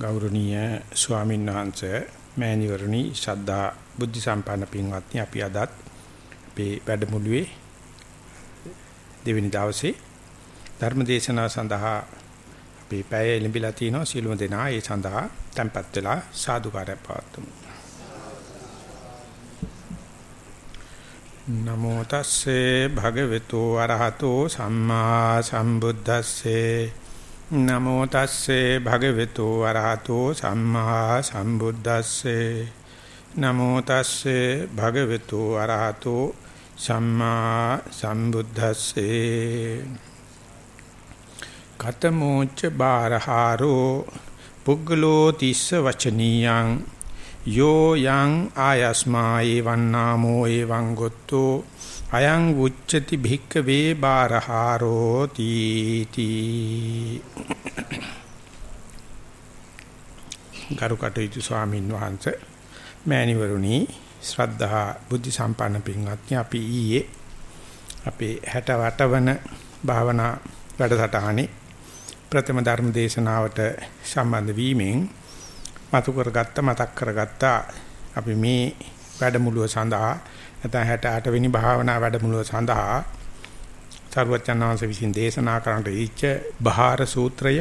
ගෞරවනීය ස්වාමීන් වහන්සේ මෑණිවරණි ශ්‍රද්ධා බුද්ධ සම්පන්න පින්වත්නි අපි අදත් අපේ වැඩමුළුවේ දෙවෙනි දවසේ ධර්ම දේශනාව සඳහා අපේ පැය එළඹිලා තිනවා. සියලුම දෙනා ඒ සඳහා tempත් වෙලා සාදුකාරය පවත්වමු. නමෝ තස්සේ භගවතු අරහතෝ සම්මා සම්බුද්දස්සේ නමෝ තස්සේ භගවතු අරහතෝ සම්මා සම්බුද්දස්සේ. නමෝ තස්සේ භගවතු අරහතෝ සම්මා සම්බුද්දස්සේ. කතමෝච්ච බාරහාරෝ පුග්ගලෝ තිස්ස වචනියං යෝ යං ආයස්මා එවං නාමෝ එවං ගොත්තෝ අයං උච්චති භික්කවේ බාරහාරෝ තීති. ගරුකටයුතු ස්වාමීන් වහන්සේ මෑණිවරුනි ශ්‍රද්ධා බුද්ධ සම්පන්න පින්වත්නි අපි ඊයේ අපේ 68 වන භාවනා වැඩසටහනේ ප්‍රථම ධර්ම දේශනාවට සම්බන්ධ වීමෙන් මතු කරගත්ත මතක් කරගත්ත අපි මේ වැඩමුළුව සඳහා නැත්නම් 68 වෙනි භාවනා වැඩමුළුව සඳහා සර්වචන්නාංශ විසින් දේශනා කරන්නට ඉච්ඡ බහාර සූත්‍රය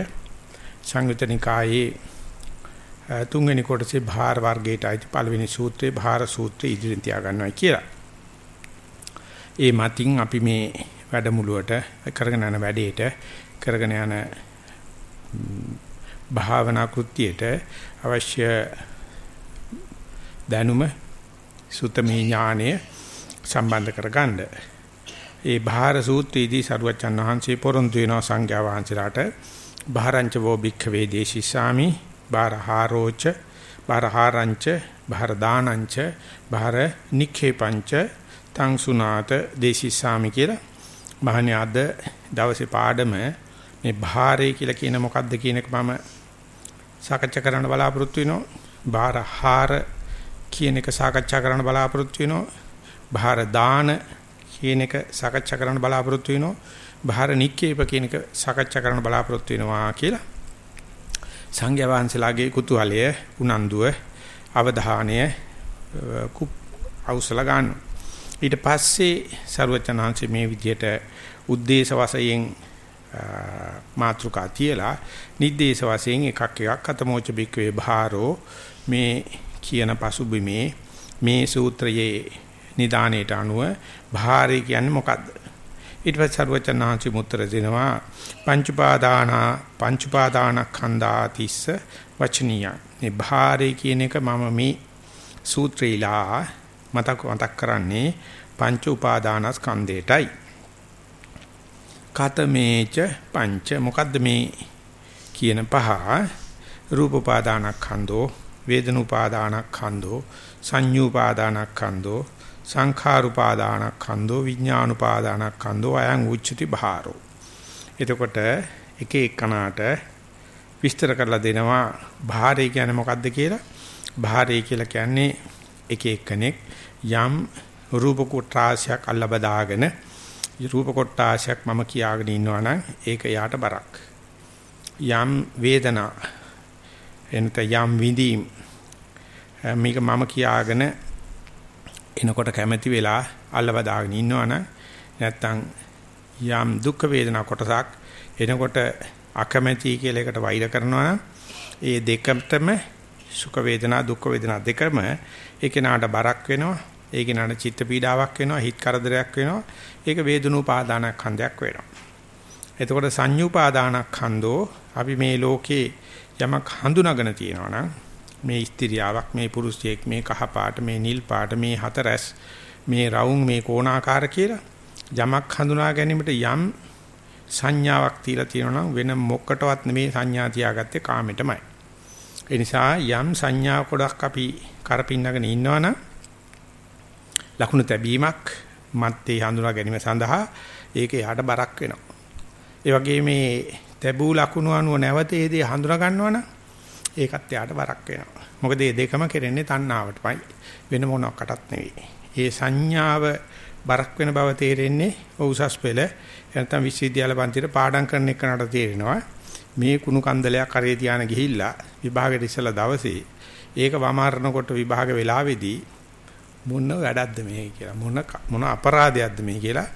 සංයුතනිකායේ තුන්වෙනි කොටසේ භාර වර්ගයට අයිති පළවෙනි සූත්‍රයේ භාර සූත්‍රය ඉදිරියෙන් තියා ගන්නවා කියලා. ඒ මතින් අපි මේ වැඩමුළුවට කරගෙන යන වැඩේට කරගෙන යන භාවනා කෘත්‍යයට අවශ්‍ය දැනුම සුතමේ ඥානය සම්බන්ධ කරගන්න. ඒ බාහිර සූත්‍රයේදී සරුවච්චන් වහන්සේ පොරොන්දු වෙනවා සංඝයා වහන්සේලාට බාහරංච වෝ භික්ඛවේ දේශිසාමි බාරහාරෝච බාරහාරංච බාරදානංච බාර නික්ඛේපංච තං සුනාත දේශිසාමි කියලා මහණේ අද දවසේ පාඩම මේ භාරේ කියලා කියන මොකද්ද කියන එක මම සාකච්ඡා කරන්න බලාපොරොත්තු වෙනවා. බාරහාර කියන එක සාකච්ඡා කරන්න බලාපොරොත්තු වෙනවා. බාර දාන කියන එක සාකච්ඡා කරන්න බලාපොරොත්තු වෙනවා. බාර නික්කේප කියන එක සාකච්ඡා කරන්න බලාපොරොත්තු වෙනවා කියලා. සංඝයා වහන්සේලාගේ කුතුහලය, උනන්දුව, අවධානය අවසල ගන්න. ඊට පස්සේ ਸਰවචනාංශ මේ විදිහට උද්දේශ වශයෙන් මාත්‍රිකා තියලා නිද්දේශ වශයෙන් එකක් එකක් අතමෝච බික්වේ භාරෝ මේ කියන පසුබිමේ මේ සූත්‍රයේ නිදාණයට අනුව භාරය කියන්නේ මොකද්ද? ඊට පස්සේ සර්වචනාංශි මුත්‍ර දෙනවා පංච උපාදාන පංච උපාදානස්කන්ධා තිස්ස වචනීය. මේ භාරය කියන එක මම මේ සූත්‍රයලා මතක් මතක් කරන්නේ පංච උපාදානස්කන්ධයටයි. කතමේච පංච. මොකද්ද මේ කියන පහ? රූප උපාදානස්කන්ධෝ වේදන උපාදානස්කන්ධෝ සංඤ්ඤු උපාදානස්කන්ධෝ සංඛාර උපාදානස්කන්ධෝ විඥාන උපාදානස්කන්ධෝ අයං උච්චති භාරෝ එතකොට එක එකනාට විස්තර කරලා දෙනවා භාරය කියන්නේ මොකද්ද කියලා? භාරය කියලා කියන්නේ එක එක්කෙනෙක් යම් රූප කොටාශයක් අල්ල බදාගෙන රූප කොටාශයක් මම කියාගෙන ඉන්නවා නම් ඒක යාට බරක්. යම් වේදනා එනත යම් විඳීම් මේක මම කියාගෙන එනකොට කැමැති වෙලා අල්ල බදාගෙන ඉන්නවා නම් නැත්තම් යම් දුක් වේදනා කොටසක් එනකොට අකමැති කියලා එකට වෛර කරනවා නම් ඒ දෙකටම සුඛ වේදනා දුක් වේදනා දෙකම ඒ කෙනාට බරක් වෙනවා ඒ කෙනාට චිත්ත පීඩාවක් වෙනවා හිත කරදරයක් වෙනවා. ඒක වේදනෝපාදානස්කන්ධයක් වෙනවා. එතකොට සංයුපාදානස්කන්ධෝ අපි මේ ලෝකේ යමක් හඳුනාගෙන තියෙනවා නම් මේ ස්ත්‍රියාවක් මේ පුරුෂයෙක් මේ කහ පාට මේ නිල් පාට මේ හතරැස් මේ රවුම් මේ කෝණාකාර කියලා යමක් හඳුනා ගැනීමට යම් සංඥාවක් තියලා තියෙනවා නම් වෙන මොකටවත් නෙමේ සංඥා තියාගත්තේ කාමෙටමයි ඒ නිසා යම් සංඥා කොටක් අපි කරපින්නගෙන ඉන්නවනම් ලකුණු තැබීමක් මත්තේ හඳුනා ගැනීම සඳහා ඒක යාට බරක් වෙනවා. ඒ වගේ මේ තැබූ ලකුණු අනුව නැවත ඒ දේ හඳුනා ගන්නවනම් ඒකත් යාට බරක් වෙනවා. මොකද මේ දෙකම කෙරෙන්නේ තණ්හාවටමයි වෙන මොනකටත් නෙවෙයි. ඒ සංඥාව බරක් වෙන බව තේරෙන්නේ උසස් පෙළ නැත්නම් විශ්වවිද්‍යාල පන්තිරේ පාඩම් කරන එකනට තේරෙනවා. මේ කුණු කන්දලයක් කරේ තියාන ගිහිල්ලා විභාගෙට ඉස්සලා දවසේ ඒක වමාරනකොට විභාග වෙලාවේදී මොන වැඩක්ද මේ කියලා මොන මොන අපරාධයක්ද මේ කියලා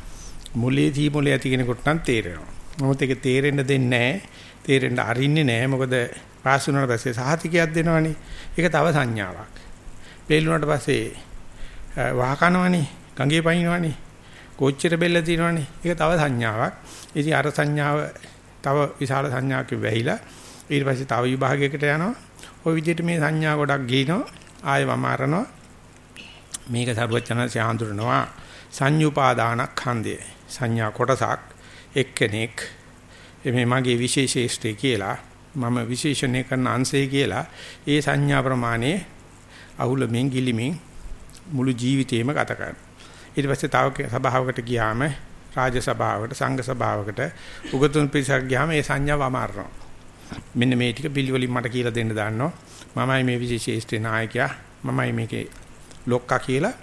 මුලේ දී මුලේ ඇති කෙනෙකුට නම් තේරෙනවා. නමුත් ඒක තේරෙන්න දෙන්නේ නැහැ. තේරෙන්න අරින්නේ නැහැ. මොකද පාස් වුණාට පස්සේ සහතිකයක් දෙනවනේ. ඒක තව සංඥාවක්. පෙළුණාට පස්සේ වහකනවනේ. ගඟේ පනිනවනේ. කොච්චර බෙල්ල තියෙනවනේ. ඒක තව සංඥාවක්. ඉතින් අර සංඥාව තව විශාල සංඥාවක් වෙහිලා ඊට පස්සේ තව විභාගයකට යනවා. ওই විදිහට මේ සංඥා ගොඩක් ගිනවා. ආයෙ වමාරනවා. මේක සරුවචනන්සේ හඳුරනවා සංයුපාදානක් ඛන්දය. සංඥා කොටසක් එක්කෙනෙක් මේ මගේ විශේෂේෂ්ඨය කියලා මම විශේෂණය කරන අංශය කියලා ඒ සංඥා ප්‍රමාණය අහුලමින් ගිලිමින් මුළු ජීවිතේම ගත කරනවා. ඊට පස්සේ තව සභාවකට ගියාම රාජ සභාවකට සංඝ සභාවකට උගතුන් පිරිසක් ගියාම ඒ සංඥාව අමාරනවා. මෙන්න මේ ටික පිළිවෙලින් මට කියලා දෙන්න දාන්නවා. මමයි මේ විශේෂේෂ්ඨ නායකයා. මමයි මේකේ ලොක්කා කියලා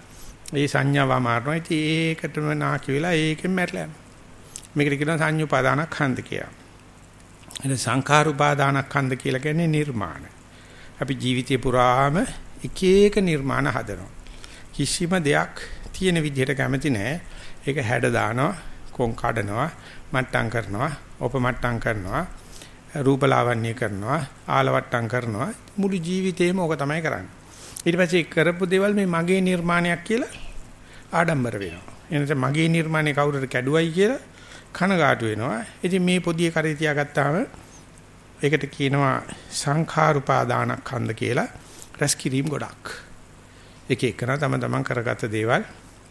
ඒ සංඥාව අමාරනවා. ඉතින් ඒකටම නාකි වෙලා ඒකෙන් මැරලා යනවා. මේකට කියනවා සංයුපාදානස්කන්ධ කියලා. එන සංඛාරුපාදානස්කන්ධ කියලා කියන්නේ නිර්මාණ. අපි ජීවිතේ පුරාම එක එක නිර්මාණ හදනවා. කිසිම දෙයක් තියෙන විදිහට කැමති නැහැ. ඒක හැඩ දානවා, කොන් කඩනවා, මට්ටම් කරනවා, උපමට්ටම් කරනවා, රූපලාවන්‍ය කරනවා, ආලවට්ටම් කරනවා. මුළු ජීවිතේම ඕක තමයි කරන්නේ. ඊට පස්සේ කරපු දේවල් මේ මගේ නිර්මාණයක් කියලා ආඩම්බර වෙනවා. එනත මගේ නිර්මාණය කවුරුර කැඩුවයි කියලා කනගාටු වෙනවා. ඉතින් මේ පොදිය කරේ තියාගත්තාම ඒකට කියනවා සංඛාරුපාදානස්කන්ධ කියලා රැස්කිරීම ගොඩක්. එක එකන තම තමන් කරගත්ත දේවල්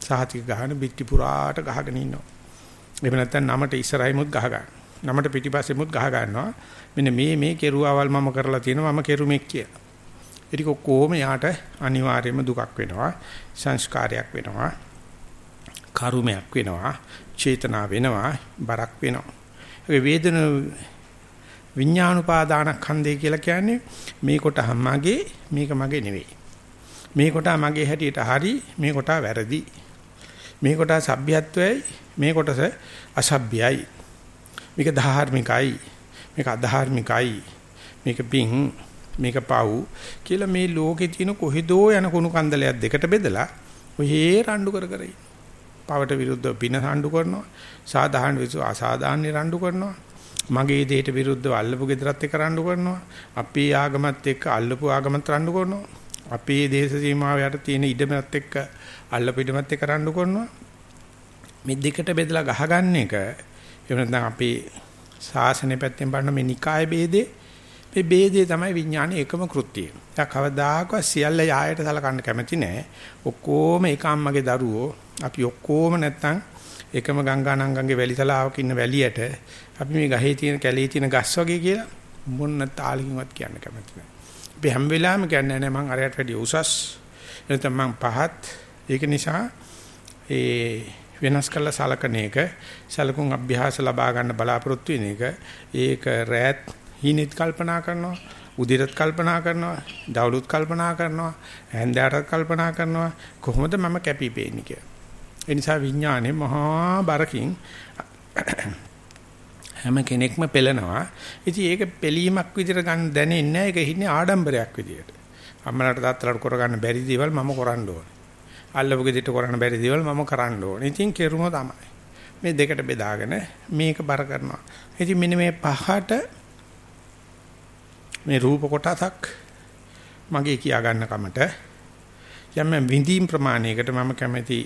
සහතික ගහන පිටි පුරාට ගහගෙන ඉන්නවා. එහෙම නැත්නම් නමට ඉස්සරහිමුත් ගහ ගන්න. නමට පිටිපස්සෙමුත් ගහ ගන්නවා. මෙන්න මේ මේ කෙරුවාවල් මම කරලා තියෙනවා මම කෙරුමෙක් කියලා. ඒක කොහොම යාට අනිවාර්යයෙන්ම දුකක් වෙනවා. සංස්කාරයක් වෙනවා. කර්මයක් වෙනවා. චේතනා වෙනවා බරක් වෙනවා. ඒ වේදන විඥානුපාදානස්කන්ධය කියලා කියන්නේ මේ කොට මගේ මේක මගේ නෙවෙයි. මේ කොට මගේ හැටියට හරි මේ කොට වැරදි. මේ කොට සભ્યත්වයයි මේ කොටස අසભ્યයි. මේක ධාර්මිකයි මේක අධාර්මිකයි මේක පිං මේක පව් කියලා මේ ලෝකේ තියෙන කොහෙදෝ යන කුණු කන්දලයක් දෙකට බෙදලා ඔහේ රණ්ඩු කර කර ඉන්න. පවට විරුද්ධව පින රණ්ඩු කරනවා. සාධාරණ විසු අසාධාරණ රණ්ඩු කරනවා. මගේ දෙයට විරුද්ධව අල්ලපු gedarat එක්ක රණ්ඩු කරනවා. අපේ ආගමත් එක්ක අල්ලපු ආගමත් රණ්ඩු කරනවා. අපේ දේශ සීමාව යට තියෙන ඉඩමත් එක්ක අල්ලපු ඉඩමත් එක්ක රණ්ඩු කරනවා. මේ දෙකට බෙදලා ගහගන්න එක එහෙම නැත්නම් අපේ ශාසනය පැත්තෙන් බලන මේ නිකාය ભેදේ මේ ભેදේ තමයි විඥානයේ එකම කෘත්‍යය. ඒක කවදාකවත් සියල්ල යායට සලකන්න කැමති නෑ. ඔක්කොම එක අම්මගේ දරුවෝ අපි ඔක්කොම නැත්තම් එකම ගංගා නංගගේ වැලිතලාවක ඉන්න වැලියට අපි මේ ගහේ තියෙන කැලේ තියෙන ගස් වගේ කියලා මොන්න තාලකින්වත් කියන්න කැමති නෑ. අපි හැම වෙලාවෙම කියන්නේ නෑ මං අරයට වැඩිය උසස් නැත්නම් මං පහත්. ඒක නිසා ඒ වෙනස් කළ සලකන එක සලකුන් අභ්‍යාස ලබා ගන්න බලාපොරොත්තු වෙන එක ඒක රැත් හිනෙත් කල්පනා කරනවා උදේට කල්පනා කරනවා දවලුත් කල්පනා කරනවා හැන්දෑටත් කල්පනා කරනවා කොහොමද මම කැපී පෙනෙන්නේ කියලා. ඒ නිසා විඥානේ මහා බරකින් හැම කෙනෙක්ම පෙළනවා. ඉතින් ඒක පෙළීමක් විදිහට ගන්න දැනෙන්නේ නැහැ. ඒක හින්නේ ආඩම්බරයක් විදිහට. අම්මලාට තාත්තලාට කරගන්න බැරි දේවල් මම කරන්න ඕනේ. අල්ලපු ගෙදරට කරන්න බැරි දේවල් මම කරන්න ඕනේ. ඉතින් කෙරුම තමයි. මේ දෙකට බෙදාගෙන මේක බර කරනවා. ඉතින් මෙන්න මේ පහට මේ රූප කොටසක් මගේ කියා ගන්න කමට යම් විඳීම් ප්‍රමාණයකට මම කැමති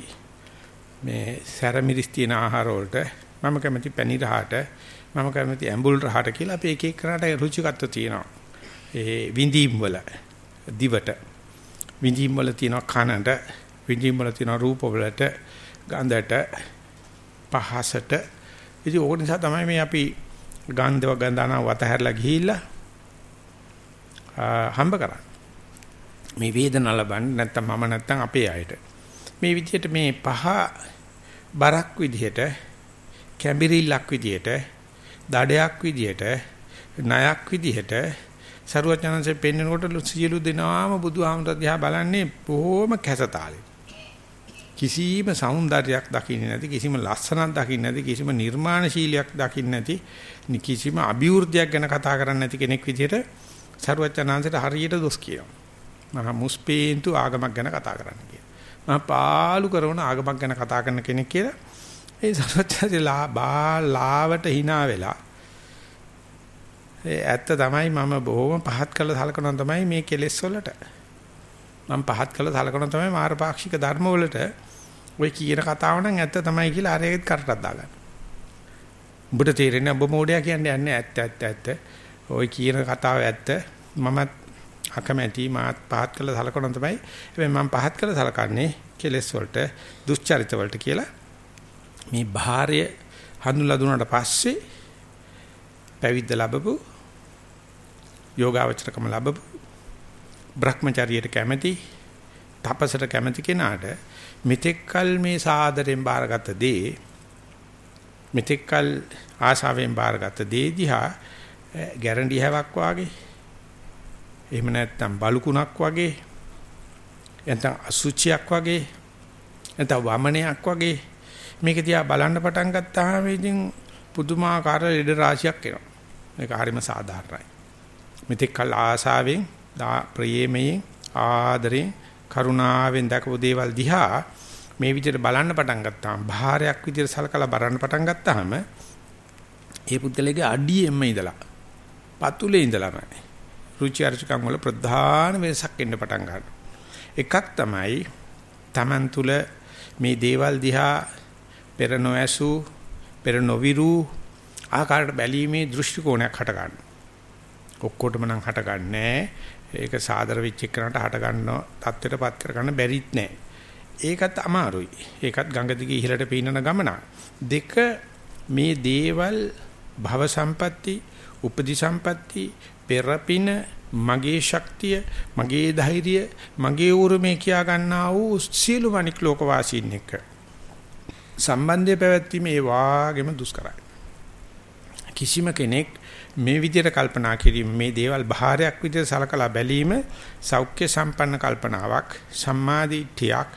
මේ සැරමිරිස් තියෙන ආහාර වලට මම කැමති පැණි රහට මම කැමති ඇඹුල් රහට කියලා අපි එක එක කරාට රුචිකත්ව තියෙනවා ඒ විඳීම් වල දිවට විඳීම් වල තියෙන කනට විඳීම් වල තියෙන රූප වලට ගන්ධට පහසට ඉතින් ඕක නිසා තමයි මේ අපි ගන්ධව ගන්ධනා වතහැරලා ගිහිල්ලා හම්බ කරන්නේ. මේ වේදනාව ලබන්නේ නැත්තම් මම නැත්තම් අපේ අයට. මේ විදිහට මේ පහ බරක් විදිහට කැඹිරිල්ලක් විදිහට දඩයක් විදිහට ණයක් විදිහට සරුවචනන්සේ පෙන්වනකොට සියලු දෙනාම බුදුහාමුදුර දිහා බලන්නේ බොහොම කැසතාලේ. කිසිම సౌందර්යයක් දකින්නේ නැති කිසිම ලස්සනක් දකින්නේ නැති කිසිම නිර්මාණශීලියක් දකින්නේ නැති කිසිම අභිවෘද්ධියක් ගැන කතා කරන්නේ නැති කෙනෙක් විදිහට සරුවචනාංශයට හරියට දොස් කියනවා. මහා මුස්පේන්තු ආගමක් ගැන කතා කරන්න කියලා. මහා පාලු කරන ආගමක් ගැන කතා කරන කෙනෙක් කියලා ඒ සරුවචනාංශලා බාලාවට hina වෙලා ඒ ඇත්ත තමයි මම බොහොම පහත් කළ සලකනවා තමයි මේ කෙලෙස් වලට. මම පහත් කළ සලකනවා තමයි මාරපාක්ෂික ධර්ම වලට ඔය කියන කතාව නම් ඇත්ත තමයි කියලා අරගෙත් කරටක් දාගන්න. උඹට තේරෙන්නේ ඔබ මොඩයා කියන්නේ යන්නේ ඇත්ත ඇත්ත ඇත්ත. ඔය කියන කතාව ඇත්ත. මමත් අකමැති මාත් පහත් කළ සලකනවා තමයි. හැබැයි මම පහත් කළ සලකන්නේ කෙලෙස් වලට, දුස්චරිත වලට කියලා. මේ භාර්ය හඳුනලා දුන්නාට පස්සේ පැවිද්ද ලැබපු යෝගාවචරකම ලැබපු Brahmacharyaට කැමැති තපසට කැමැති කෙනාට මෙතෙක්කල් මේ සාදරෙන් බාරගත දේ මෙතෙක්කල් ආශාවෙන් බාරගත දේ දිහා ගැරන්ටි හැවක් වාගේ එහෙම නැත්නම් බලුකුණක් වගේ නැත්නම් අසුචියක් වගේ නැත්නම් වමනයක් වගේ මේක දිහා බලන්න පටන් ගත්තාම ඉතින් පුදුමාකාර ලෙඩ රාශියක් එනවා. මේක හරිම සාධාරණයි. මෙතෙක් කල් ආසාවෙන් ප්‍රේමයෙන් ආදරෙන් කරුණාවෙන් දක්වපු දේවල් දිහා මේ විදිහට බලන්න පටන් ගත්තාම භාරයක් විදිහට සලකලා බලන්න පටන් ගත්තාම ඒ පුද්ගලයාගේ අඩියෙම ඉඳලා පතුලේ ඉඳලාම රුචි අරුචිකම් වල ප්‍රධාන වෙනසක් එන්න පටන් ගන්නවා. එකක් තමයි Taman තුල මේ දේවල් දිහා පෙර නොඇසු පෙර නොවිරු ආකාරයට බැලීමේ දෘෂ්ටි කෝණයක් හට ගන්නවා. ඔක්කොටම නම් හටගන්නේ ඒක සාදර වෙච්ච එකනට හට ගන්නව தත්වෙටපත් කරගන්න බැරිත් නෑ. ඒකත් අමාරුයි. ඒකත් ගඟ දිගේ ඉහළට පීනන ගමන. දෙක මේ දේවල් භව සම්පatti, උපදි සම්පatti, පෙරපින මගේ ශක්තිය, මගේ ධෛර්යය, මගේ උරුමේ කියා ගන්නා වූ සියලු අනික් ලෝකවාසීන් එක්ක සම්බන්ධය පැවැත්වීම ඒ වාගේම දුෂ්කරයි. කිසිම කෙනෙක් මේ විදිහට කල්පනා කිරීම මේ දේවල් භාරයක් විදිහට සලකලා බැලීම සෞඛ්‍ය සම්පන්න කල්පනාවක් සම්මාදිට්ඨියක්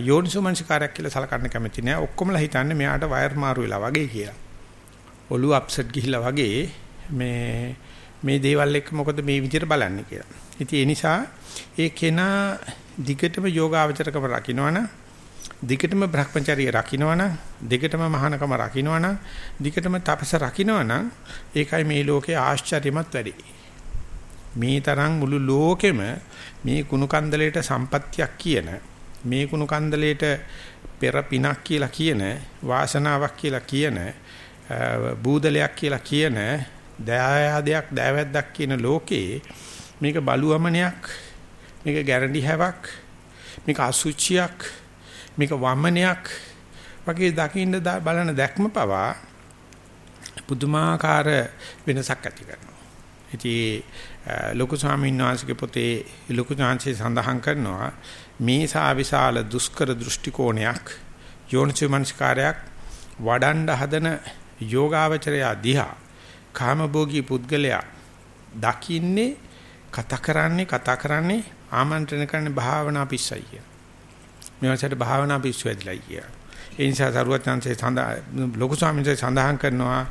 යෝනිසෝමනසිකාරයක් කියලා සලකන්න කැමති නෑ ඔක්කොමලා හිතන්නේ මෙයාට වයර් මාරු වෙලා වගේ කියලා ඔළුව අප්සෙට් ගිහිල්ලා වගේ මේ මේ දේවල් එක්ක මොකද මේ විදිහට බලන්නේ කියලා ඉතින් ඒ නිසා ඒ කෙනා දිගටම යෝගාවචරකම රකින්නවනම් දිගටම Brahmacharya රකින්නවනම් දිගටම මහානකම රකින්නවනම් දිගටම තපස රකින්නවනම් ඒකයි මේ ලෝකේ ආශ්චර්යමත් වැඩි. මේ තරම් මුළු ලෝකෙම මේ කුණු කන්දලේට සම්පත්තියක් කියන මේ කුණු කන්දලේට පෙර පිනක් කියලා කියන වාසනාවක් කියලා කියන බූදලයක් කියලා කියන දයාදයක් දෑවැද්දක් කියන ලෝකේ මේක බලුවමනයක් මේක ගැරන්ටි හැවක් මේක අසුචියක් මේක වමනයක් වගේ දකින්න බලන දැක්ම පවා පුදුමාකාර වෙනසක් ඇති කරනවා. ඉතින් ලොකු ස්වාමීන් වහන්සේගේ පොතේ ලොකු ඥාන්සේ සඳහන් කරනවා මේ සාවිශාල දුෂ්කර දෘෂ්ටි කෝණයක් යෝනිසමනස්කාරයක් වඩන්න හදන යෝගාවචරය දිහා කාමභෝගී පුද්ගලයා දකින්නේ කතා කරන්නේ කතා කරන්නේ ආමන්ත්‍රණ කරන්නේ භාවනා පිස්සයි කියන. මේවසට භාවනා පිස්සු ඇදලා කිය. ඒ නිසා සරුවත් chance සඳහන් ලොකු ස්වාමීන් වහන්සේ සඳහන් කරනවා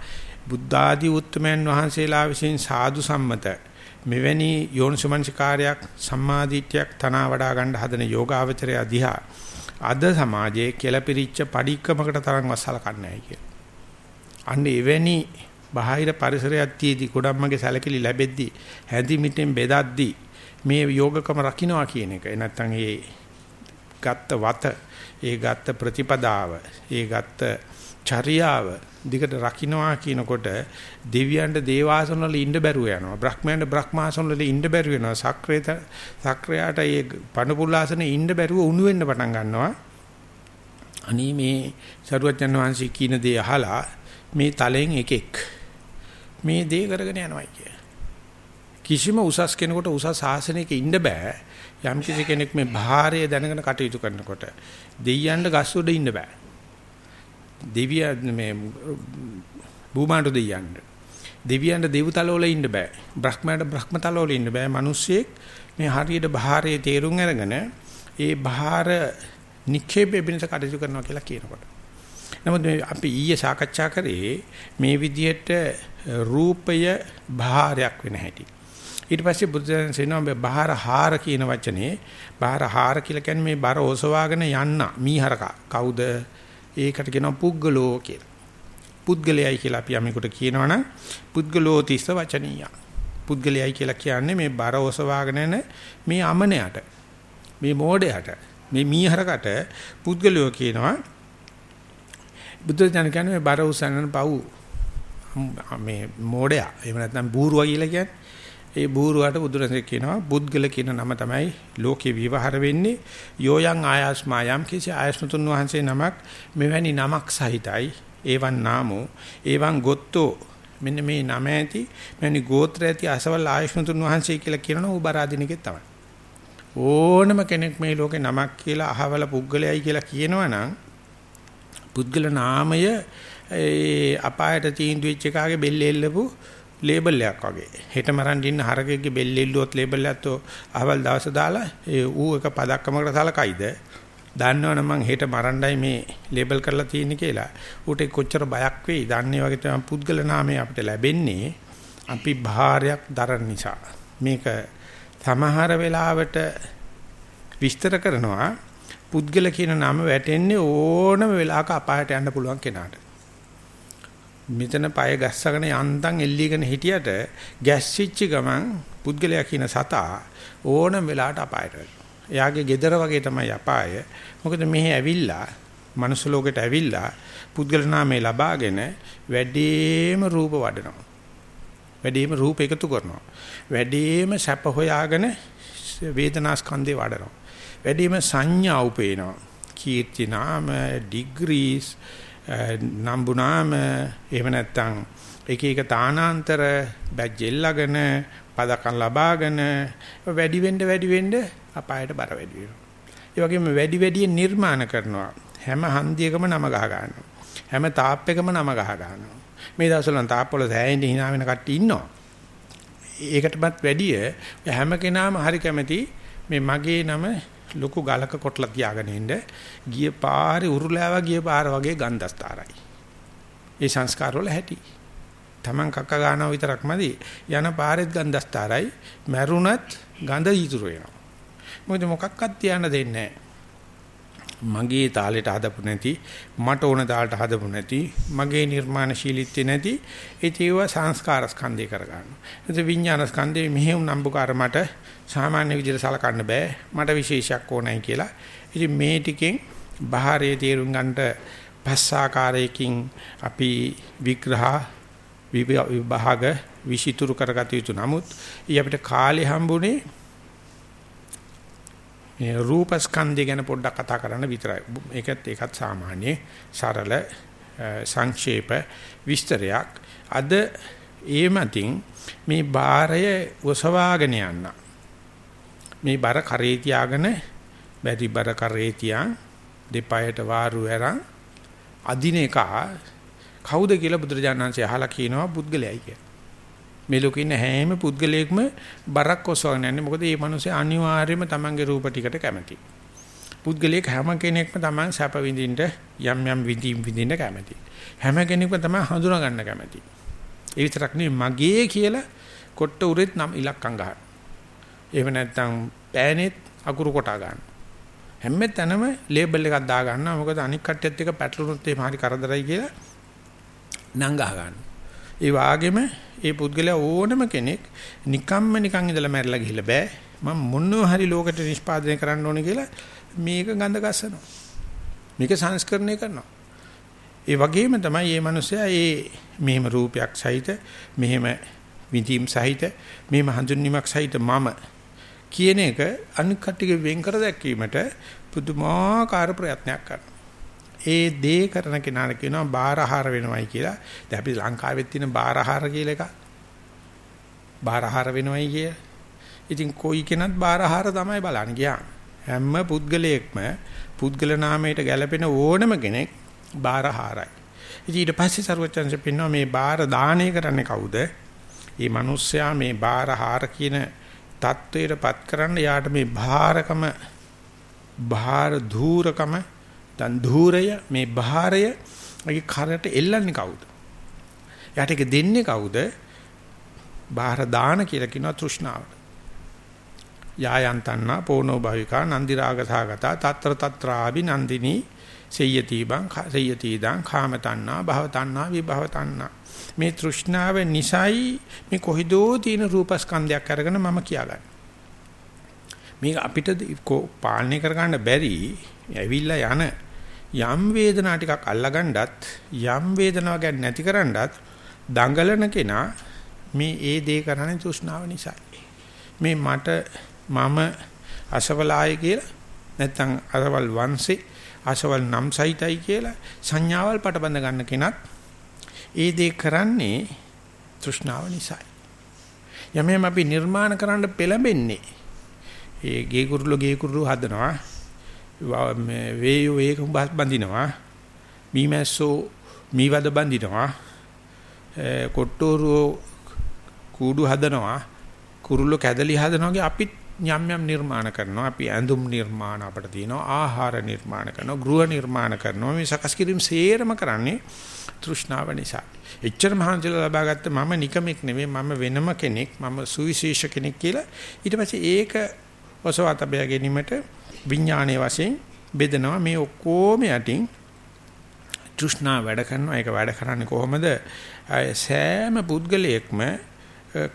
බුද්ධ ආදී උත්තමයන් වහන්සේලා විසින් සාදු සම්මත මෙවැනි යෝනිසමංචකාරයක් සම්මාදිට්ඨියක් තනවා වඩා ගන්න හදන යෝගාවචරය දිහා අද සමාජයේ කෙලපිරිච්ච padikkamakata තරම් වසලකන්නේ නැහැ කියලා. අන්න එවැනි බාහිර පරිසරයක් තියේදී ගොඩම්මගේ සැලකිලි ලැබෙද්දී හැඳි මිටෙන් බෙදද්දී මේ යෝගකම රකින්නවා කියන එක. නැත්තම් ඒ ගත්ත වත, ඒ ගත්ත ප්‍රතිපදාව, ඒ ගත්ත චර්යාව දිගට රකින්නවා කියනකොට දෙවියන්ට දේවාසන වල ඉන්න බැරුව යනවා. බ්‍රහ්මයන්ට බ්‍රහ්මාසන වල ඉන්න බැරුව වෙනවා. සක්‍රේත සක්‍රයාට ඒ පණපුල්ලාසනේ ඉන්න බැරුව උණු වෙන්න පටන් ගන්නවා. අනී මේ සරුවචන් වහන්සේ කියන දේ අහලා මේ තලෙන් එකෙක් මේ දේ කරගෙන යනවා කිය. කිසිම උසස් කෙනෙකුට උසස් ආසනයක ඉන්න බෑ. යම් කිසි කෙනෙක් මේ භාරය දැනගෙන කටයුතු කරනකොට දෙයියන්ට ගස් උඩ ඉන්න බෑ. දෙවිය මේ භූමාට දෙයියන්ට. දෙවියන්ට දෙව්තල වල ඉන්න බෑ. බ්‍රහ්මයට බ්‍රහ්මතල වල ඉන්න බෑ. මිනිස්සෙක් මේ හරියට භාරයේ තේරුම් අරගෙන ඒ භාර නික්ෂේපේ බිනස කටයුතු කරනවා කියලා කියනකොට. නමුත් අපි ඊයේ සාකච්ඡා කරේ මේ විදිහට රූපය භාරයක් වෙන හැටි. ඊට පස්සේ බුදුදහම කියනවා මේ බාහිර හාර කියන වචනේ බාහිර හාර කියලා කියන්නේ මේ බර ඔසවාගෙන යන්න මීහරක කවුද ඒකට කියනවා පුද්ගලෝ කියලා. පුද්ගලයයි කියලා අපි යමෙකුට කියනවනම් පුද්ගලෝ තිස්ස වචනීය. පුද්ගලයයි කියලා කියන්නේ මේ බර ඔසවාගෙන යන මේ අමනයට මේ මෝඩයට මේ මීහරකට පුද්ගලයෝ කියනවා බුදුදහම කියන්නේ මේ බර උසන්නන පව් මේ මෝඩයා එහෙම නැත්නම් බූරුවා කියලා කියන්නේ. ඒ බූරුවට බුදුරජාණන් කියනවා බුද්ගල කියන නම තමයි ලෝකේ විවහාර වෙන්නේ. යෝයන් ආයස්මායම් කිසි ආයස්මතුන් වහන්සේ නමක් මෙවැනි නමක් සහිතයි. ඒවන් නාමෝ ඒවන් ගොත්තෝ. මෙන්න මේ නම ඇති මෙවැනි ගෝත්‍ර ඇති අසවල් ආයස්මතුන් වහන්සේ කියලා කියනවා උබරාදිනකේ තමයි. ඕනම කෙනෙක් මේ ලෝකේ නමක් කියලා අහවල පුද්ගලයයි කියලා කියනවනම් පුද්ගල නාමය ඒ අපායට තීන්දුව වෙච්ච එකාගේ බෙල්ල එල්ලපු ලේබල් එකක් වගේ. හෙට මරන් ඉන්න හරකෙක්ගේ බෙල්ල එල්ලුවොත් ලේබල් එකත් අහවල් දවස දාලා ඒ ඌ එක පදක්කමකට සලකයිද? දන්නවනම් මං හෙට මරණ්ඩයි මේ ලේබල් කරලා තියෙන්නේ කියලා. ඌට කොච්චර බයක් වෙයි? දන්නේ වගේ තමයි පුද්ගල නාමය අපිට ලැබෙන්නේ. අපි භාරයක් දරන නිසා. මේක සමහර වෙලාවට විස්තර කරනවා පුද්ගල කියන නම වැටෙන්නේ ඕනම වෙලාවක අපායට යන්න පුළුවන් කෙනාට. මෙතන পায় ගස්සගෙන යන්තම් එල්ලීගෙන හිටියට ගැස්සිච්ච ගමන් පුද්ගලයා කියන සතා ඕනම වෙලාවට අපායට වෙනවා. එයාගේ gedara වගේ තමයි අපාය. මොකද මෙහි ඇවිල්ලා මනුස්ස ලෝකෙට ඇවිල්ලා පුද්ගල නාමය ලබාගෙන වැඩිම රූප වඩනවා. වැඩිම රූප එකතු කරනවා. වැඩිම සැප හොයාගෙන වේදනා ස්කන්ධේ වඩනවා. වැඩිම සංඥා උපේනවා. කීර්ති නාම, ඩිග්‍රීස් නම්බුනාම එහෙම නැත්නම් එක එක තානාන්තර බැජ් එල්ලගෙන පදකම් ලබාගෙන වැඩි වෙන්න වැඩි වෙන්න අපායට බර වැඩි වෙනවා. ඒ වගේම වැඩි වැඩියෙන් නිර්මාණ කරනවා. හැම හන්දියකම නම ගහ ගන්නවා. හැම තාප්පයකම නම ගහ ගන්නවා. මේ දවස්වල තාප්පවල සෑහෙන hina වෙන කට්ටිය ඉන්නවා. ඒකටවත් වැඩිය හැම කෙනාම හරි කැමති මේ මගේ නම ලොකු ගලක කොටලා තියාගෙන ඉන්න ගිය පාරේ උරුලෑව ගිය පාර වගේ ගන්ධස්තරයි. ඒ සංස්කාර වල ඇති. Taman කක්ක ගන්නවා විතරක්මදි යන පාරෙත් ගන්ධස්තරයි මැරුණත් ගඳ ඉතුරු වෙනවා. මොකද මොකක්වත් තියන්න දෙන්නේ මගේ තාලෙට හදපු නැති මට ඕන තාලට හදපු නැති මගේ නිර්මාණශීලීත්වය නැති ඒකේව සංස්කාර ස්කන්ධය කරගන්නවා. එතකොට විඥාන ස්කන්ධේ මෙහෙම නම්බුකාර මට සාමාන්‍ය විදිහට සලකන්න බෑ. මට විශේෂයක් ඕනයි කියලා. ඉතින් මේ ටිකෙන් බාහිරයේ තේරුම් ගන්නට පස්සාකාරයකින් අපි විග්‍රහ විභාග විෂිතුරු කරගත යුතු නමුත් ඊ අපිට කාලේ හම්බුනේ මේ රූපස්කන්ධය ගැන පොඩ්ඩක් කතා කරන්න විතරයි. ඒකත් ඒකත් සාමාන්‍ය සරල සංක්ෂේප විස්තරයක්. අද ඒ මතින් මේ බාරය ඔසවාගෙන යන්න. මේ බර කරේ තියාගෙන බැරි බර කරේ තියන් දෙපයට වාරු ඇරන් අදින එක කවුද කියලා බුදුරජාණන් වහන්සේ අහලා කියනවා පුද්ගලයයි කියලා. මේ ලෝකේ ඉන්න හැම පුද්ගලයෙක්ම බරක් ඔසවගෙන යන්නේ මොකද මේ මිනිස්සේ අනිවාර්යයෙන්ම Tamange රූප ටිකට කැමති. පුද්ගලයෙක් හැම කෙනෙක්ම Taman සැප විඳින්න යම් යම් විඳින් විඳින්න කැමති. හැම කෙනෙක්ම තමයි හඳුනා ගන්න කැමති. ඒ විතරක් නෙවෙයි මගේ කියලා කොට්ට උරෙත් නම් ඉලක්කම් ගන්න. එහෙම නැත්නම් පෑනෙත් අකුරු කොටා ගන්න. හැම තැනම ලේබල් එකක් දා ගන්නවා. මොකද අනික් කට්ටියත් එක පැටලුනොත් එහෙම හරි කරදරයි කියලා නංගා ගන්න. ඒ වාගෙම ඒ පුද්ගලයා ඕනම කෙනෙක් නිකම්ම නිකන් ඉඳලා මැරලා ගිහිල්ලා බෑ. මම මොනවා හරි ලෝකෙට නිෂ්පාදනය කරන්න ඕනේ කියලා මේක ගඳ ගස්සනවා. මේක සංස්කරණය කරනවා. ඒ වගේම තමයි මේ මිනිස්සයා මේ මෙහෙම රූපයක් සහිත මෙහෙම විඳීම් සහිත මෙහෙම හඳුන්වීමක් සහිත මම කියන එක අනික් කට්ටියගේ වෙන් කර දැක්වීමට පුදුමාකාර ප්‍රයත්නයක් කරනවා. ඒ දේ කරන කෙනාට කියනවා බාරහාර වෙනවයි කියලා. දැන් අපි ලංකාවෙත් තියෙන බාරහාර කියලා එකක්. බාරහාර වෙනවයි කිය. ඉතින් කොයි කෙනත් බාරහාර තමයි බලන්න ගියා. හැම පුද්ගලයෙක්ම පුද්ගල නාමයට ගැලපෙන ඕනම කෙනෙක් බාරහාරයි. ඉතින් ඊට පස්සේ සරුවචන්ස පින්නවා මේ බාර දාණය කරන්නේ කවුද? මේ මිනිස්සයා මේ බාරහාර කියන தത്വයටපත් කරන්න යාට මේ භාරකම භාර ධූරකම දැන් ධූරය මේ භාරය මගේ කරට එල්ලන්නේ කවුද? එයාට ඒක දෙන්නේ කවුද? බාහිර දාන කියලා කියනවා තෘෂ්ණාවට. යායන්තන්නා පෝනෝ භවිකා නන්දි රාගසාගතා తත්‍ර తත්‍රාභි නන්දිනී සෙය්‍යති බං සෙය්‍යති දං කාමතණ්ණා භවතණ්ණා විභවතණ්ණා මේ තෘෂ්ණාව නිසයි මේ කොහිදෝ තියෙන රූපස්කන්ධයක් අරගෙන මම කියාගන්නේ මේක අපිට පාලනය කරගන්න බැරි ඇවිල්ලා යන යම් වේදනා ටිකක් අල්ලගන්නත් යම් වේදනාවක් ගැන නැති කරන්නත් දඟලන කෙනා මේ ඒ දේ කරන්නේ තෘෂ්ණාව නිසායි. මේ මට මම අසවලාය කියලා නැත්නම් අසවල් වංශේ අසවල් නම් සහිතයි කියලා සංඥාවල් පටබඳ ගන්න කෙනත් ඒ දේ කරන්නේ තෘෂ්ණාව නිසායි. යමෙම අපි නිර්මාණ කරන්න පෙළඹෙන්නේ ඒ ගේ කුරුළු ගේ කුරුළු හදනවා මේ වේයෝ ඒක බඳිනවා. මීමැස්සෝ මීවද බඳිනවා. කොට්ටෝරුව කූඩු හදනවා. කුරුල්ලෝ කැදලි හදනවා අපිත් යම් යම් නිර්මාණ කරනවා. අපි ඇඳුම් නිර්මාණ අපිට තියෙනවා ආහාර නිර්මාණ කරනවා ගෘහ නිර්මාණ කරනවා. මේ සකස් කිරීම සේරම කරන්නේ තෘෂ්ණාව නිසා. එච්චර මහන්සියලා ලබාගත්ත මම නිකමෙක් නෙවෙයි මම වෙනම කෙනෙක් මම සුවිශේෂ කෙනෙක් කියලා. ඊට පස්සේ ඒක ඔසවතබය ගැනීමට විඥානයේ වශයෙන් බෙදනවා. මේ ඔක්කොම යටින් තෘෂ්ණා වැඩ කරනවා. ඒක වැඩ කරන්නේ කොහොමද? සෑම පුද්ගලයෙක්ම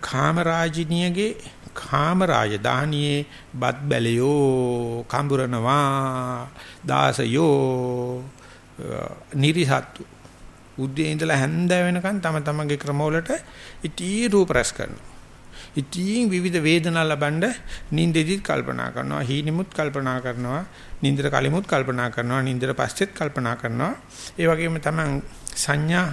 කාමරාජිනියගේ කාමරාය දාහනියේ බත් බැලියෝ කඹරනවා දාසයෝ නිරිසත්තු උදේ ඉඳලා හැන්ද වෙනකන් තම තමන්ගේ ක්‍රමවලට ඉටී රූප රැස් කරනවා. ඉතින් විවිධ වේදනා ලබනද නින්දෙදිත් කල්පනා කරනවා. හීනෙමුත් කල්පනා කරනවා. නින්දර කලිමුත් කල්පනා කරනවා. නින්දර පස්සෙත් කල්පනා කරනවා. ඒ වගේම තමන් සංඥා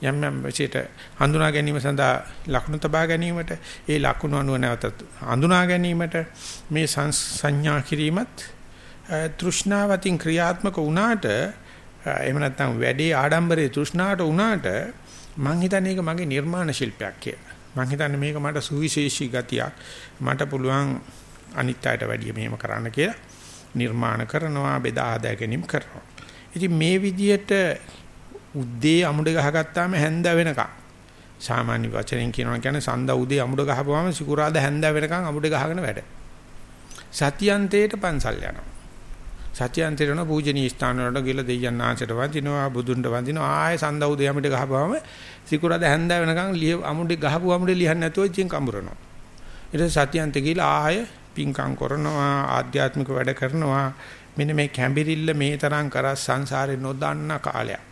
යම් යම් විශේෂ හඳුනා ගැනීම සඳහා ලක්ෂණ තබා ගැනීමට ඒ ලක්ෂණ අනුව නැවතත් හඳුනා ගැනීමට මේ සංඥා කිරීමත් තෘෂ්ණාවතින් ක්‍රියාත්මක වුණාට එහෙම නැත්නම් වැඩේ ආඩම්බරේ තෘෂ්ණාවට වුණාට මං හිතන්නේ ඒක මගේ නිර්මාණ ශිල්පයක් කියලා. මං හිතන්නේ මේක මට සුවිශේෂී ගතියක්. මට පුළුවන් අනිත් අයට වැඩිය මෙහෙම කරන්න කියලා නිර්මාණ කරනවා බෙදා හදා ගැනීම කරනවා. ඉතින් මේ විදියට උද්දී අමුඩ ගහගත්තාම හැන්ද වෙනකම් සාමාන්‍ය වචනෙන් කියනවා කියන්නේ සඳ උදේ අමුඩ ගහපුවාම සිකුරාද හැන්ද වෙනකම් අමුඩ ගහගෙන වැඩ. සතියන්තේට පන්සල් යනවා. සත්‍යන්තේ යන පූජනීය ස්ථාන වලට ගිහලා දෙයයන් ආචාර වඳිනවා බුදුන්ට වඳිනවා ආයේ සඳ උදේ යමිට ගහපුවාම සිකුරාද හැන්ද වෙනකම් ලිය අමුඩ ගහපු අමුඩ ලියන්නේ නැතුව ඉතින් කඹරනවා. ඊට සත්‍යන්තේ ගිහලා ආයේ පිංකම් කරනවා ආධ්‍යාත්මික වැඩ කරනවා මෙන්න මේ කැඹිරිල්ල මේ තරම් කරා සංසාරේ නොදන්න කාලයක්.